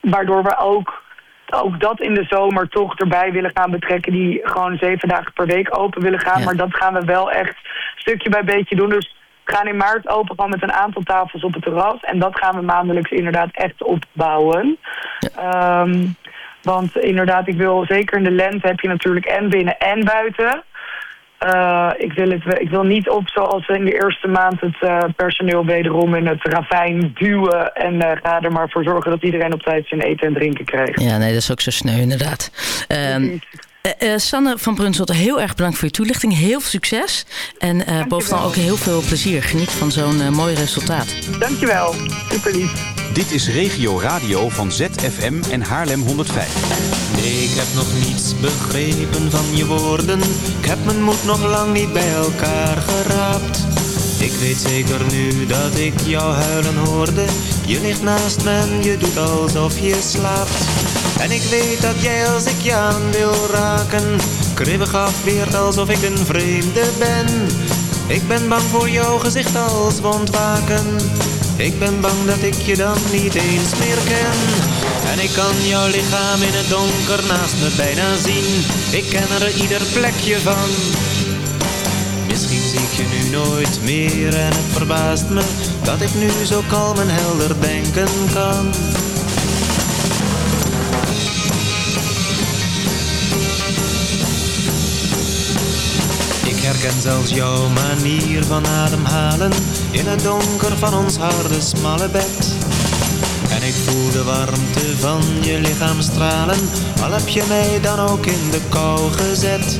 waardoor we ook, ook dat in de zomer toch erbij willen gaan betrekken. Die gewoon zeven dagen per week open willen gaan. Maar dat gaan we wel echt stukje bij beetje doen. Dus we gaan in maart open gaan met een aantal tafels op het terras. En dat gaan we maandelijks inderdaad echt opbouwen. Ehm, want inderdaad, ik wil zeker in de lente heb je natuurlijk en binnen en buiten. Eh, ik, wil het, ik wil niet op zoals in de eerste maand het eh, personeel wederom in het ravijn duwen. En eh, ga er maar voor zorgen dat iedereen op tijd zijn eten en drinken krijgt. Ja, nee, dat is ook zo sneu inderdaad. Ehm, eh, eh, Sanne van Brunselt, heel erg bedankt voor je toelichting. Heel veel succes. En eh bovenal ook heel veel plezier. Geniet van zo'n mooi resultaat. Dankjewel. Super lief. Dit is Regio Radio van ZFM en Haarlem 105. Nee, ik heb nog niets begrepen van je woorden. Ik heb mijn moed nog lang niet bij elkaar geraapt. Ik weet zeker nu dat ik jou huilen hoorde. Je ligt naast me en je doet alsof je slaapt. En ik weet dat jij als ik je aan wil raken, kribbig afweert alsof ik een vreemde ben. Ik ben bang voor jouw gezicht als wondwaken. Ik ben bang dat ik je dan niet eens meer ken. En ik kan jouw lichaam in het donker naast me bijna zien. Ik ken er ieder plekje van. Misschien zie ik je nu nooit meer en het verbaast me dat ik nu zo kalm en helder denken kan. Herken zelfs jouw manier van ademhalen in het donker van ons harde smalle bed. En ik voel de warmte van je lichaam stralen, al heb je mij dan ook in de kou gezet.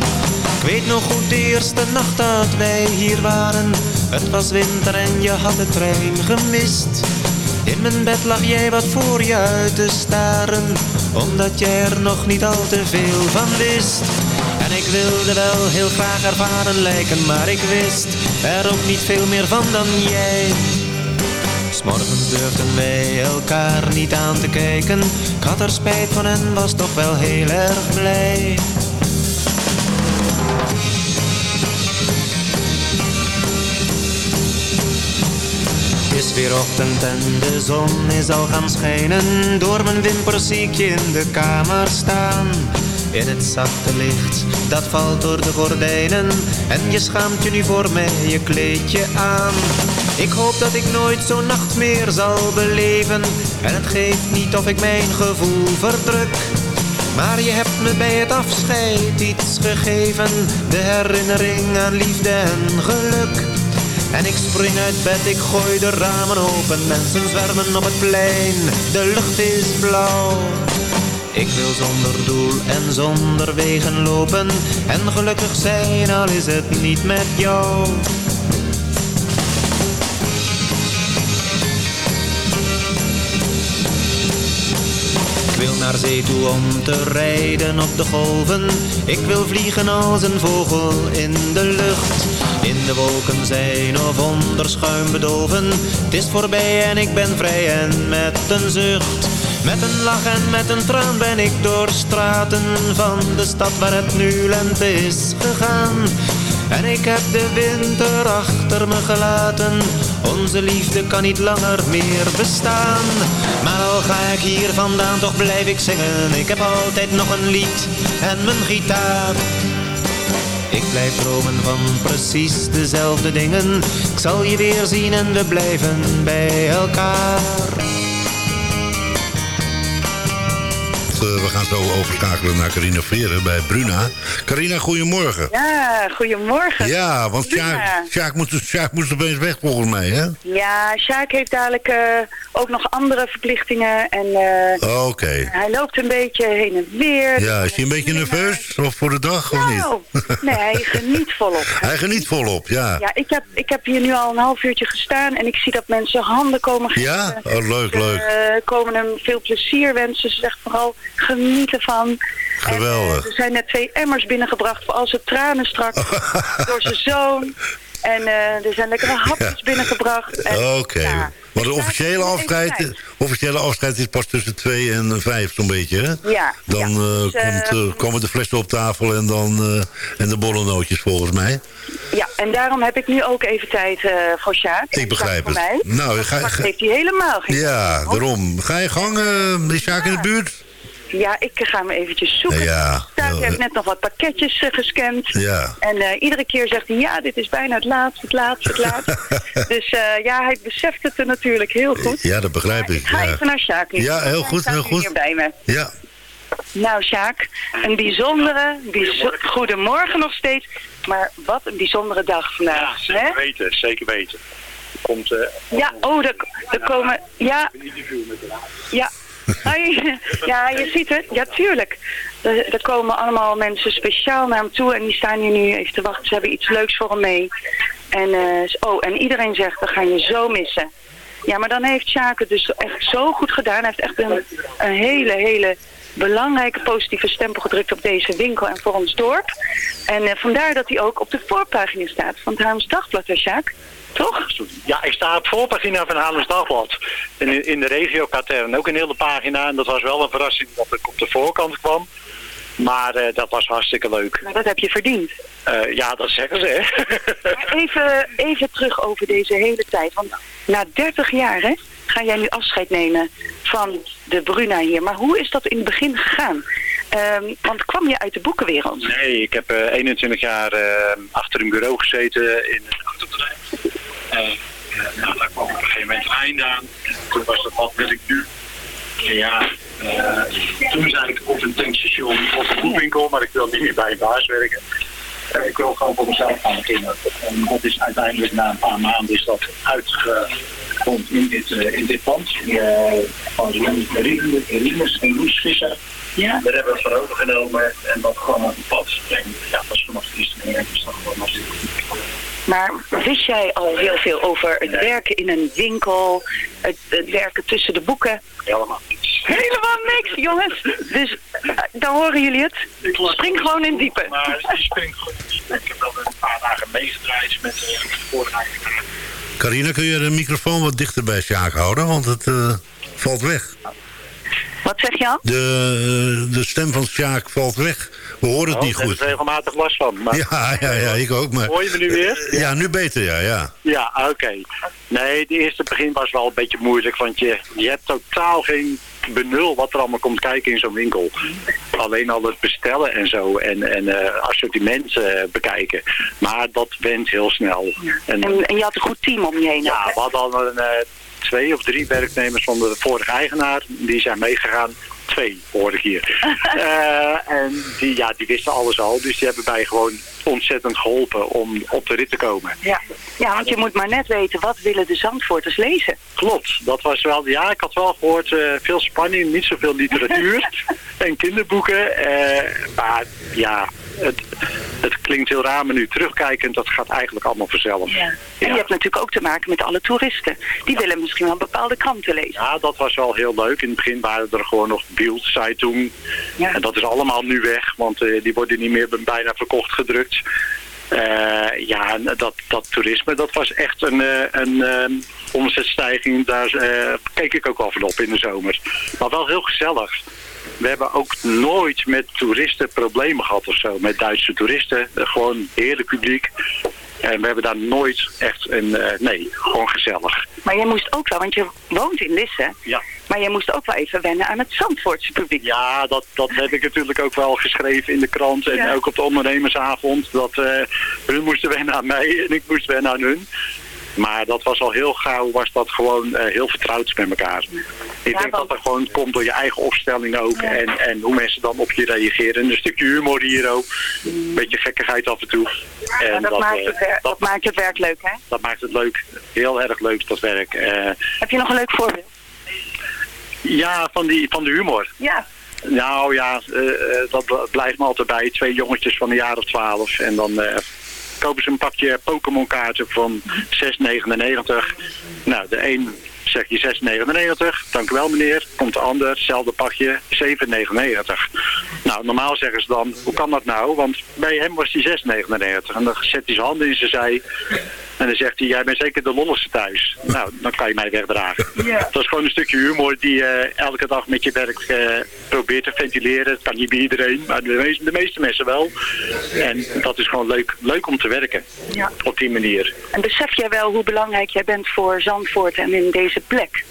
Ik weet nog goed de eerste nacht dat wij hier waren. Het was winter en je had de trein gemist. In mijn bed lag jij wat voor je uit te staren, omdat jij er nog niet al te veel van wist. Ik wilde wel heel graag ervaren lijken, maar ik wist er ook niet veel meer van dan jij. S'morgens durfden wij elkaar niet aan te kijken. Ik had er spijt van en was toch wel heel erg blij. Is weer ochtend en de zon is al gaan schijnen. Door mijn wimpers zie ik je in de kamer staan. In het zachte licht, dat valt door de gordijnen. En je schaamt je nu voor mij je kleedje aan. Ik hoop dat ik nooit zo'n nacht meer zal beleven. En het geeft niet of ik mijn gevoel verdruk. Maar je hebt me bij het afscheid iets gegeven. De herinnering aan liefde en geluk. En ik spring uit bed, ik gooi de ramen open. Mensen zwermen op het plein, de lucht is blauw. Ik wil zonder doel en zonder wegen lopen. En gelukkig zijn, al is het niet met jou. Ik wil naar zee toe om te rijden op de golven. Ik wil vliegen als een vogel in de lucht. In de wolken zijn of onder schuim bedolven. Het is voorbij en ik ben vrij en met een zucht. Met een lach en met een traan ben ik door straten van de stad waar het nu lente is gegaan. En ik heb de winter achter me gelaten. Onze liefde kan niet langer meer bestaan. Maar al ga ik hier vandaan, toch blijf ik zingen. Ik heb altijd nog een lied en mijn gitaar. Ik blijf dromen van precies dezelfde dingen. Ik zal je weer zien en we blijven bij elkaar. We gaan zo overschakelen naar Carina Veren bij Bruna. Carina, goedemorgen. Ja, goedemorgen. Ja, want. Sjaak, Sjaak, moest, Sjaak moest opeens weg volgens mij, hè? Ja, Sjaak heeft dadelijk eh, ook nog andere verplichtingen. En eh, Oké. hij loopt een beetje heen en weer. Ja, is hij een beetje nerveus of voor de dag of niet? Nou, nee, hij geniet volop. (laughs) Hij geniet volop, ja. Ja, ik heb, ik heb hier nu al een half uurtje gestaan en ik zie dat mensen handen komen geven. Ja? Oh, leuk, leuk. eh, komen hem veel plezier wensen. Ze zegt vooral genieten van. Geweldig. En, eh, er zijn net twee emmers binnengebracht voor al zijn tranen straks (laughs) door zijn zoon. En eh, er zijn lekkere hapjes binnengebracht. En, Oké. ja, Maar de officiële afscheid, officiële afscheid is pas tussen twee en vijf zo'n beetje, hè? Ja, Dan ja. eh, Dus, komt, komen de flessen op tafel en, dan, en de bollennootjes volgens mij. Ja, en daarom heb ik nu ook even tijd voor Sjaak. Ik begrijp het. mij. Nou, ga, Maar ga- heeft hij helemaal geen ja, daarom. Ga je gang, is Sjaak in de buurt? Ja, ik ga hem eventjes zoeken. Ja, Sjaak heel- heeft net nog wat pakketjes eh, gescand. Ja. En eh, iedere keer zegt hij, ja, dit is bijna het laatste, het laatste, het laatste. (laughs) dus eh, ja, hij beseft het er natuurlijk heel goed. Ja, dat begrijp ik. Ik ga Ja, even naar Sjaak nu. Ja, heel goed, heel goed. Hier bij me. ja. Nou, Sjaak, een bijzondere, bijzo goedemorgen nog steeds. Maar wat een bijzondere dag vandaag. hè? Zeker weten, zeker weten. Komt, eh, Ja, oh, er, er komen... Ja, ja. (laughs) Ja, je ziet het. Ja, tuurlijk. Er, er komen allemaal mensen speciaal naar hem toe en die staan hier nu even te wachten. Ze hebben iets leuks voor hem mee. En, eh, oh, en iedereen zegt, we gaan je zo missen. Ja, maar dan heeft Sjaak het dus echt zo goed gedaan. Hij heeft echt een, een hele, hele belangrijke positieve stempel gedrukt op deze winkel en voor ons dorp. En eh, vandaar dat hij ook op de voorpagina staat van het Dagblad, hè, Sjaak? Toch? Ja, ik sta op voorpagina van Haarlems Dagblad. En in, in de regio Katern ook een hele pagina. En dat was wel een verrassing dat ik op de voorkant kwam. Maar eh, dat was hartstikke leuk. Maar dat heb je verdiend. Eh, ja, dat zeggen ze, hè. Even, even terug over deze hele tijd. Want na 30 jaar hè, ga jij nu afscheid nemen van de Bruna hier. Maar hoe is dat in het begin gegaan? Ehm, want kwam je uit de boekenwereld? Nee, ik heb eh, 21 jaar achter een bureau gezeten in een autobedrijf. Eh, nou, daar kwam op een gegeven moment een einde aan. Toen was dat wat wil ik nu. En ja, eh, toen zei ik op een tankstation of een boekwinkel, maar ik wil niet meer bij een baas werken. Eh, ik wil gewoon voor mezelf gaan beginnen. En dat is uiteindelijk na een paar maanden is dat uitgekomen in dit, in dit pand. Van Rinus en Loes Visser. Ja. Daar hebben we het voor overgenomen en dat gewoon op het pad brengen. Ja, dat is vanaf moment. Dus dat. Maar wist jij al heel veel over het werken in een winkel, het, het werken tussen de boeken? Helemaal niks. Helemaal niks, jongens. Dus eh, dan horen jullie het. Spring gewoon in diepe. Maar die springt gewoon in diepe. Ik heb wel een paar dagen meegedraaid met eh, de vorige. Carina, kun je de microfoon wat dichter bij Sjaak houden? Want het eh, valt weg. Wat zeg je al? De, de stem van Sjaak valt weg. We horen het Oh, niet daar heb goed. ik regelmatig last van. Maar... Ja, ja, ja, ik ook. Maar... Hoor je me nu weer? Ja, nu beter, ja. ja. Ja, oké. Nee, de eerste begin was wel een beetje moeilijk, want je, je hebt totaal geen benul wat er allemaal komt kijken in zo'n winkel. Alleen al het bestellen en zo en, en eh, assortiment eh, bekijken. Maar dat went heel snel. En, En, en je had een goed team om je heen. ja, we hadden al een, eh, twee of drie werknemers van de vorige eigenaar. Die zijn meegegaan. Twee, hoorde ik hier. (laughs) Eh, en die, ja, die wisten alles al. Dus die hebben mij gewoon ontzettend geholpen om op de rit te komen. Ja. ja, want je moet maar net weten, wat willen de Zandvoorters lezen? Klopt, dat was wel, ja, ik had wel gehoord, eh, veel spanning, niet zoveel literatuur (laughs) en kinderboeken. eh, maar ja, het, het klinkt heel raar, maar nu terugkijkend, dat gaat eigenlijk allemaal vanzelf. Ja. En je hebt natuurlijk ook te maken met alle toeristen. Die willen misschien wel bepaalde kranten lezen. Ja, dat was wel heel leuk. In het begin waren er gewoon nog Bild, Zeitung. En dat is allemaal nu weg, want eh, die worden niet meer bijna verkocht gedrukt. Eh, ja, dat, dat toerisme, dat was echt een, eh, een omzetstijging. Daar keek ik ook wel van op in de zomer. Maar wel heel gezellig. We hebben ook nooit met toeristen problemen gehad of zo. Met Duitse toeristen. Eh, gewoon heerlijk publiek. En we hebben daar nooit echt een... eh, nee, gewoon gezellig. Maar jij moest ook wel, want je woont in Lisse. Ja. Maar jij moest ook wel even wennen aan het Zandvoortse publiek. Ja, dat, dat heb ik natuurlijk ook wel geschreven in de krant. En Ja. ook op de ondernemersavond. Dat eh, hun moesten wennen aan mij en ik moest wennen aan hun. Maar dat was al heel gauw, was dat gewoon eh, heel vertrouwd met elkaar. Ik denk dat dat gewoon komt door je eigen opstelling ook. En, en hoe mensen dan op je reageren. En een stukje humor hier ook. Een beetje gekkigheid af en toe. En Maar dat, maakt eh, het werk, dat maakt het werk leuk, hè? dat maakt het leuk. Heel erg leuk, dat werk. Eh, Heb je nog een leuk voorbeeld? ja, van, die, van de humor. Ja. Nou ja, dat bl- blijft me altijd bij. Twee jongetjes van een jaar of twaalf. En dan kopen ze een pakje Pokémon kaarten van 6,99. Nou, de een zegt je 6,99. Dank u wel meneer. Komt de ander, hetzelfde pakje, 7,99. Nou, normaal zeggen ze dan, hoe kan dat nou? Want bij hem was die 6,99. En dan zet hij zijn handen in zijn zij. En dan zegt hij, jij bent zeker de lolligste thuis. Nou, dan kan je mij wegdragen. Dat is gewoon een stukje humor die je elke dag met je werk eh, probeert te ventileren. Dat kan niet bij iedereen, maar de meeste, de meeste mensen wel. En dat is gewoon leuk, leuk om te werken. Ja. Op die manier. En besef jij wel hoe belangrijk jij bent voor Zandvoort en in deze plek?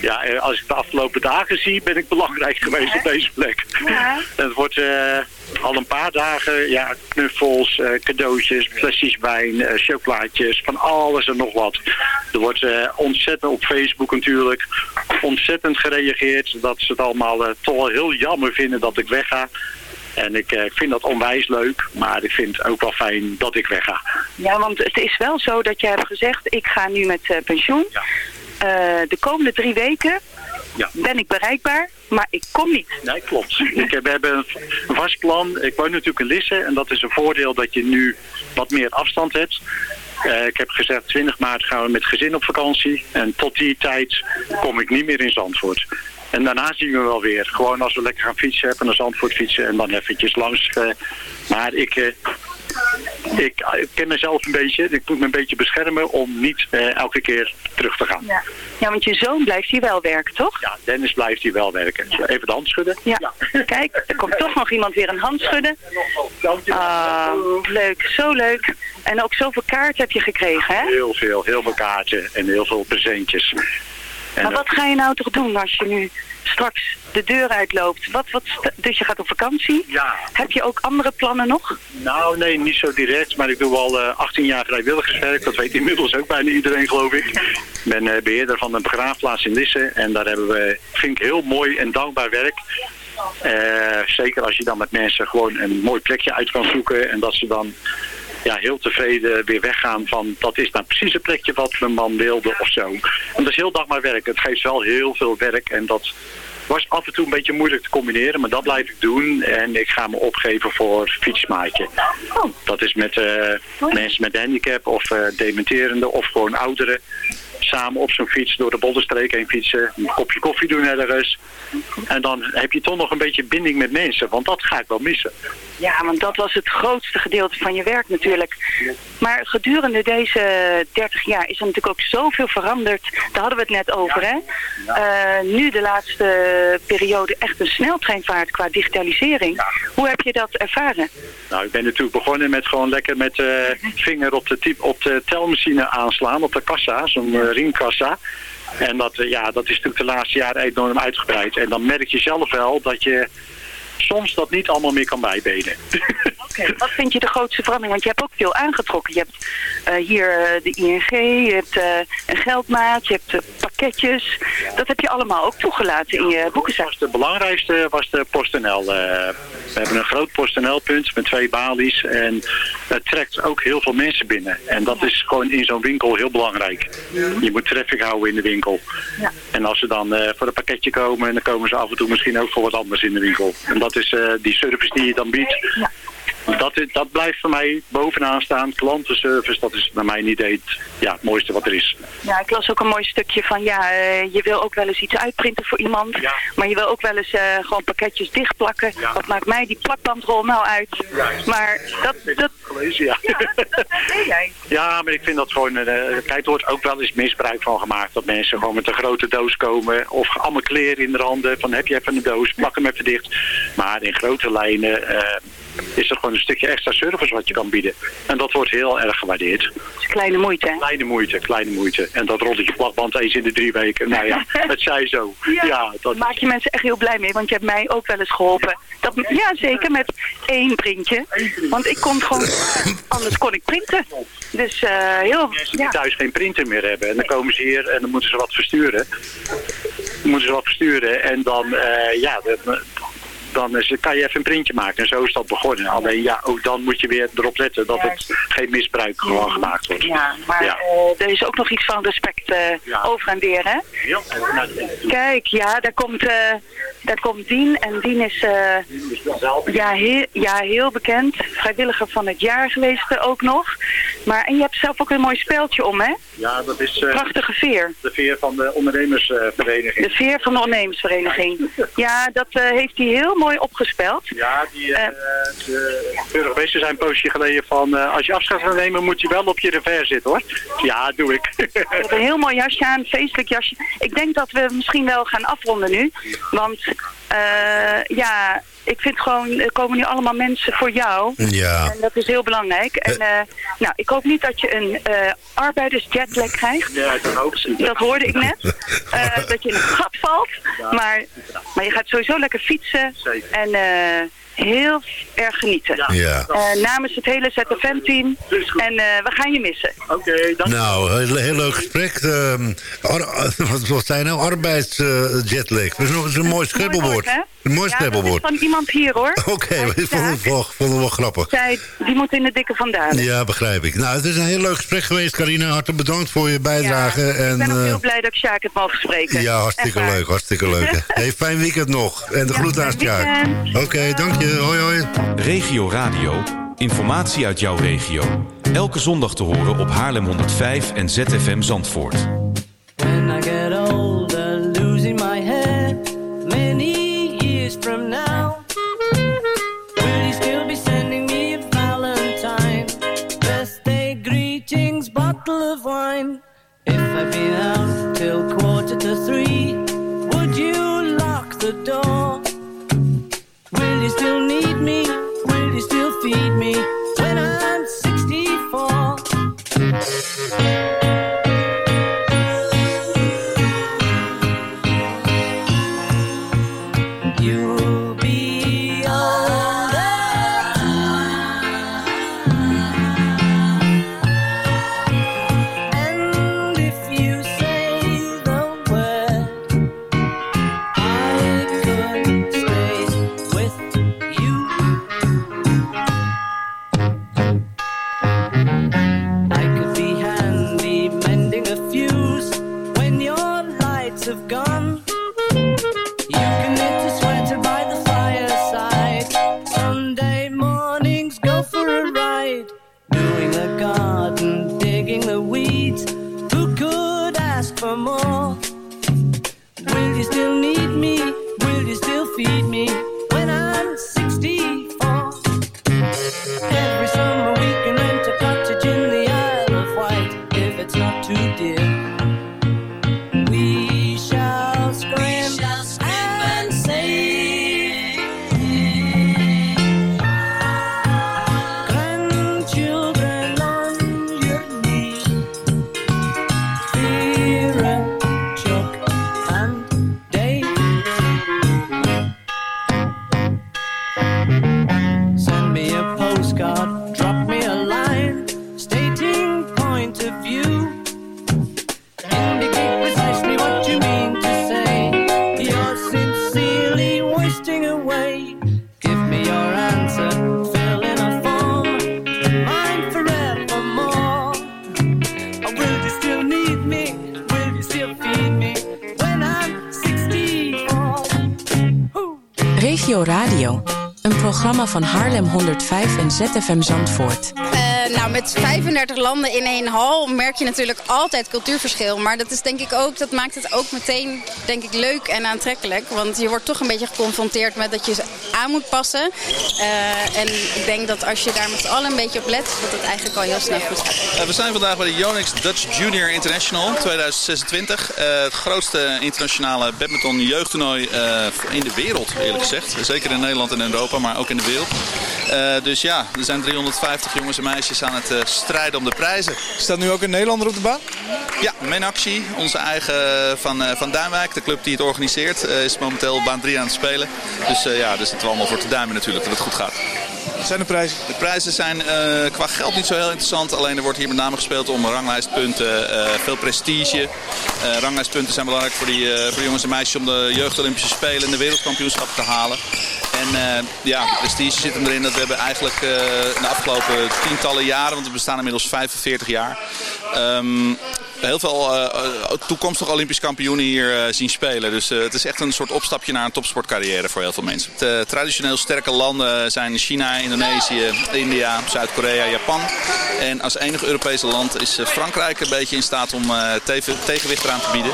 Ja, eh, als ik de afgelopen dagen zie, ben ik belangrijk geweest op deze plek. Ja. Het wordt eh, al een paar dagen, ja, knuffels, eh, cadeautjes, flesjes wijn, chocolaatjes, van alles en nog wat. Er wordt ontzettend op Facebook natuurlijk, ontzettend gereageerd dat ze het allemaal toch wel heel jammer vinden dat ik wegga. En ik eh, vind dat onwijs leuk, maar ik vind het ook wel fijn dat ik wegga. Ja, want het is wel zo dat jij hebt gezegd, ik ga nu met pensioen. Eh, de komende drie weken Ja. ben ik bereikbaar, maar ik kom niet. Nee, klopt. Ik heb, we hebben een een vast plan. Ik woon natuurlijk in Lisse en dat is een voordeel dat je nu wat meer afstand hebt. Eh, ik heb gezegd 20 maart gaan we met gezin op vakantie. En tot die tijd kom ik niet meer in Zandvoort. En daarna zien we wel weer. Gewoon als we lekker gaan fietsen, even naar Zandvoort fietsen en dan eventjes langs. eh. maar ik, eh, ik, ik ken mezelf een beetje. Ik moet me een beetje beschermen om niet eh, elke keer terug te gaan. Ja. ja, want je zoon blijft hier wel werken, toch? Ja, Dennis blijft hier wel werken. Even de hand schudden. Ja. (laughs) Kijk, er komt toch nog iemand weer een hand schudden. Ah, leuk, zo leuk. En ook zoveel kaart heb je gekregen, hè? Heel veel, heel veel kaarten en heel veel presentjes. En Maar wat ga je nou toch doen als je nu straks de deur uitloopt? Wat, wat, dus je gaat op vakantie? Ja. Heb je ook andere plannen nog? Nou, nee, niet zo direct, maar ik doe al eh, 18 jaar vrijwilligerswerk. Dat weet inmiddels ook bijna iedereen, geloof ik. Ik ben eh, beheerder van een begraafplaats in Lisse en daar hebben we, vind ik, heel mooi en dankbaar werk. Eh, zeker als je dan met mensen gewoon een mooi plekje uit kan zoeken en dat ze dan ja, heel tevreden weer weggaan van dat is nou precies het plekje wat mijn man wilde of zo. En dat is heel dankbaar werk. Het geeft wel heel veel werk en dat was af en toe een beetje moeilijk te combineren, maar dat blijf ik doen. En ik ga me opgeven voor fietsmaatje. Dat is met eh, mensen met handicap of eh dementerende of gewoon ouderen. Samen op zo'n fiets door de Bolderstreek heen fietsen. Een kopje koffie doen ergens. En dan heb je toch nog een beetje binding met mensen. Want dat ga ik wel missen. Ja, want dat was het grootste gedeelte van je werk natuurlijk. Maar gedurende deze 30 jaar is er natuurlijk ook zoveel veranderd. Daar hadden we het net over, hè? Eh, nu de laatste periode echt een sneltreinvaart qua digitalisering. Hoe heb je dat ervaren? Nou, ik ben natuurlijk begonnen met gewoon lekker met eh vinger op de, type, op de telmachine aanslaan, op de kassa, zo'n eh, ringkassa. En dat, eh, ja, dat is natuurlijk de laatste jaren enorm uitgebreid. En dan merk je zelf wel dat je soms dat niet allemaal meer kan bijbenen. (laughs) Wat vind je de grootste verandering? Want je hebt ook veel aangetrokken. Je hebt eh, hier eh, de ING, je hebt eh, een geldmaat, je hebt pakketjes. Dat heb je allemaal ook toegelaten in je boekenzak. De belangrijkste was de PostNL. we hebben een groot PostNL-punt met twee balies. En het trekt ook heel veel mensen binnen. En dat is gewoon in zo'n winkel heel belangrijk. Je moet traffic houden in de winkel. Ja. En als ze dan eh, voor een pakketje komen, dan komen ze af en toe misschien ook voor wat anders in de winkel. En dat is eh, die service die je dan biedt. Dat, dat blijft voor mij bovenaan staan. Klantenservice, dat is naar mijn idee het, ja, het mooiste wat er is. Ja, ik las ook een mooi stukje van, ja, eh, je wil ook wel eens iets uitprinten voor iemand. Maar je wil ook wel eens eh, gewoon pakketjes dichtplakken. Wat maakt mij die plakbandrol nou uit? Maar dat... dat Gelezen, ja. nee, jij. Ja, maar ik vind dat gewoon... eh kijk, er wordt ook wel eens misbruik van gemaakt. Dat mensen gewoon met een grote doos komen. Of allemaal kleren in de handen. Van heb je even een doos, plak hem even dicht. Maar in grote lijnen is er gewoon een stukje extra service wat je kan bieden. En dat wordt heel erg gewaardeerd. Kleine moeite, hè? Kleine moeite, kleine moeite. En dat rolletje plakband eens in de drie weken. Nou ja, (laughs) het zij zo. Ja, dat Daar maak je mensen echt heel blij mee, want je hebt mij ook wel eens geholpen. Dat, ja, zeker, met één printje. Want ik kon gewoon, anders kon ik printen. Dus eh, heel, mensen die ja. thuis geen printer meer hebben. En dan komen ze hier en dan moeten ze wat versturen. Dan moeten ze wat versturen en dan, eh, ja, dan, is, kan je even een printje maken. En zo is dat begonnen. Alleen ja, ook dan moet je weer erop letten dat het geen misbruik gewoon gemaakt wordt. Ja, maar Ja. eh, er is ook nog iets van respect eh, over en weer, hè? Ja, Kijk, ja, daar komt, eh, daar komt Dien. En Dien is ja, heel, ja, heel bekend. Vrijwilliger van het jaar geweest ook nog. Maar, en je hebt zelf ook een mooi speldje om, hè? ja, dat is Prachtige veer. de veer van de ondernemersvereniging. De veer van de ondernemersvereniging. Ja, dat heeft hij heel mooi opgespeld. Ja, die eh, de burgemeester zijn een poosje geleden van... eh, als je afscheid gaat nemen, moet je wel op je revers zitten, hoor. Ja, doe ik. Een heel mooi jasje aan, feestelijk jasje. Ik denk dat we misschien wel gaan afronden nu. Want eh, ja, ik vind gewoon, er komen nu allemaal mensen voor jou. Ja. En dat is heel belangrijk. En eh, nou, ik hoop niet dat je een eh arbeidersjetlag krijgt. Ja, dat hoop ik. Dat hoorde ik net. (laughs) Eh, dat je in een gat valt. Maar, maar je gaat sowieso lekker fietsen. En eh, heel erg genieten. Ja. Eh, namens het hele ZFM-team. En eh, we gaan je missen. Oké, Nou, heel, heel leuk gesprek. Ehm, ar- (laughs) wat, wat zijn nou? Arbeidsjetlag. dat is nog eens een mooi scrabblewoord. Mooi Ja, dat scrabblewoord. is van iemand hier hoor. (laughs) Oké, ik vond het wel, vond het wel grappig. Zij, die moet in de dikke vandaan. Ja, begrijp ik. Nou, het is een heel leuk gesprek geweest, Carina. Hartelijk bedankt voor je bijdrage. ik en, ben ook eh, heel blij dat ik Sjaak het mogen spreken. ja, hartstikke leuk, hartstikke leuk. (laughs) Hey, fijn weekend nog. En de Ja, groet aan Sjaak. Oké, dank je. Hoi, hoi. Regio Radio. Informatie uit jouw regio. Elke zondag te horen op Haarlem 105 en ZFM Zandvoort. Of wine. If I've been out till quarter to three, would you lock the door? Will you still need me? Will you still feed me when I'm 64? ZFM Zandvoort. Eh, nou, met 35 landen in één hal merk je natuurlijk altijd cultuurverschil. Maar dat is denk ik ook, dat maakt het ook meteen denk ik leuk en aantrekkelijk. Want je wordt toch een beetje geconfronteerd met dat je aan moet passen. Eh, en ik denk dat als je daar met z'n allen een beetje op let, dat het eigenlijk al heel snel goed gaat. Eh, we zijn vandaag bij de Yonex Dutch Junior International 2026. Eh, het grootste internationale badminton jeugdtoernooi eh, in de wereld, eerlijk gezegd. Zeker in Nederland en Europa, maar ook in de wereld. Eh, dus ja, er zijn 350 jongens en meisjes aan het eh, strijden om de prijzen. Staat nu ook een Nederlander op de baan? Ja, Menactie, onze eigen van, eh, van Duinwijk, de club die het organiseert, eh, is momenteel baan 3 aan het spelen. Dus eh, ja, zitten we allemaal voor te duimen natuurlijk dat het goed gaat. Wat zijn de prijzen? De prijzen zijn eh, qua geld niet zo heel interessant. Alleen er wordt hier met name gespeeld om ranglijstpunten, eh, veel prestige. Eh, ranglijstpunten zijn belangrijk voor, die, eh, voor jongens en meisjes om de jeugd Olympische Spelen en de wereldkampioenschappen te halen. En eh, ja, de prestige zit hem erin dat we hebben eigenlijk eh, de afgelopen tientallen jaren, want we bestaan inmiddels 45 jaar, ehm, heel veel eh, eh, toekomstige Olympisch kampioenen hier eh, zien spelen. Dus het is echt een soort opstapje naar een topsportcarrière voor heel veel mensen. De traditioneel sterke landen zijn China, Indonesië, India, Zuid-Korea, Japan. En als enige Europese land is Frankrijk een beetje in staat om tegenwicht eraan te bieden.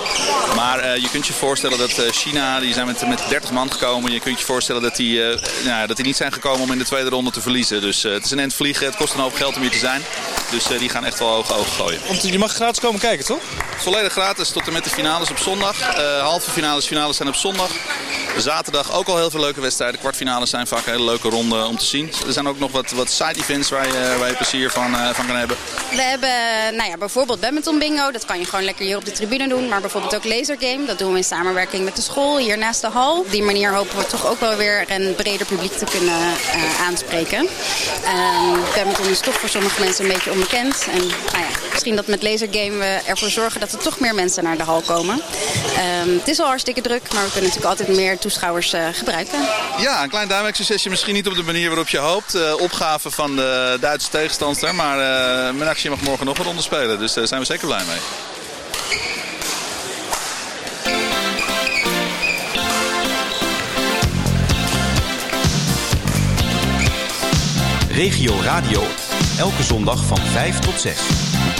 Maar je kunt je voorstellen dat China, die zijn met, met 30 man gekomen. Je kunt je voorstellen dat die, nou, dat die niet zijn gekomen om in de tweede ronde te verliezen. Dus het is een end vliegen, het kost een hoop geld om hier te zijn. Dus die gaan echt wel hoge ogen gooien. Want je mag gratis komen kijken, toch? Volledig gratis tot en met de finales op zondag. Eh, halve finales, finales zijn op zondag. Zaterdag ook al heel veel leuke wedstrijden. Kwartfinales zijn vaak hele leuke ronden om te zien. Er zijn ook nog wat, wat side events waar je, waar je plezier van, eh, van kan hebben. We hebben nou ja, bijvoorbeeld badminton bingo. Dat kan je gewoon lekker hier op de tribune doen. Maar bijvoorbeeld ook lasergame. Dat doen we in samenwerking met de school hier naast de hal. Op die manier hopen we toch ook wel weer een breder publiek te kunnen eh, aanspreken. Ehm badminton is toch voor sommige mensen een beetje onbekend. En nou ja, misschien dat met lasergame we ervoor zorgen dat er toch meer mensen naar de hal komen. Ehm, het is al hartstikke druk, maar we kunnen natuurlijk altijd meer toeschouwers eh, gebruiken. Ja, een klein duimwerksuccesje. Misschien niet op de manier waarop je hoopt. Eh, opgave van de Duitse tegenstander. Maar eh mijn actie mag morgen nog een ronde spelen. Dus daar zijn we zeker blij mee. Regio Radio. Elke zondag van 5 tot 6.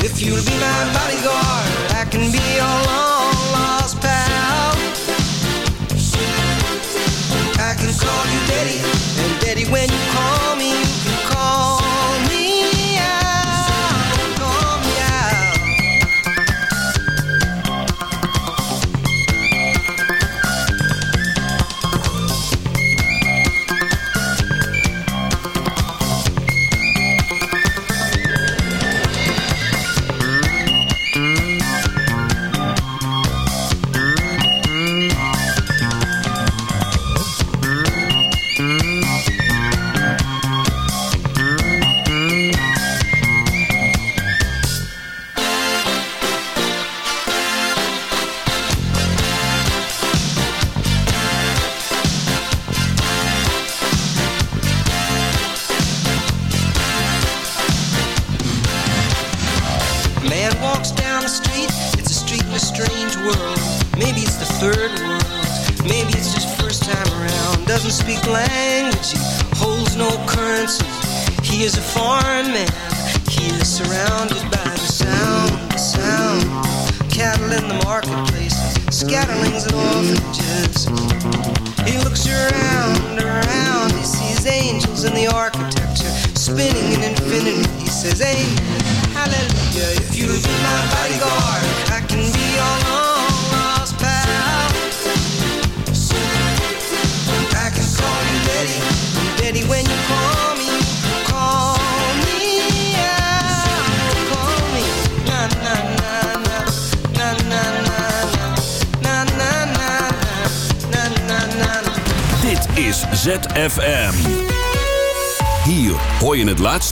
If you'll be my bodyguard, I can be your long lost pal. I can call you Daddy, and Daddy, when you call me,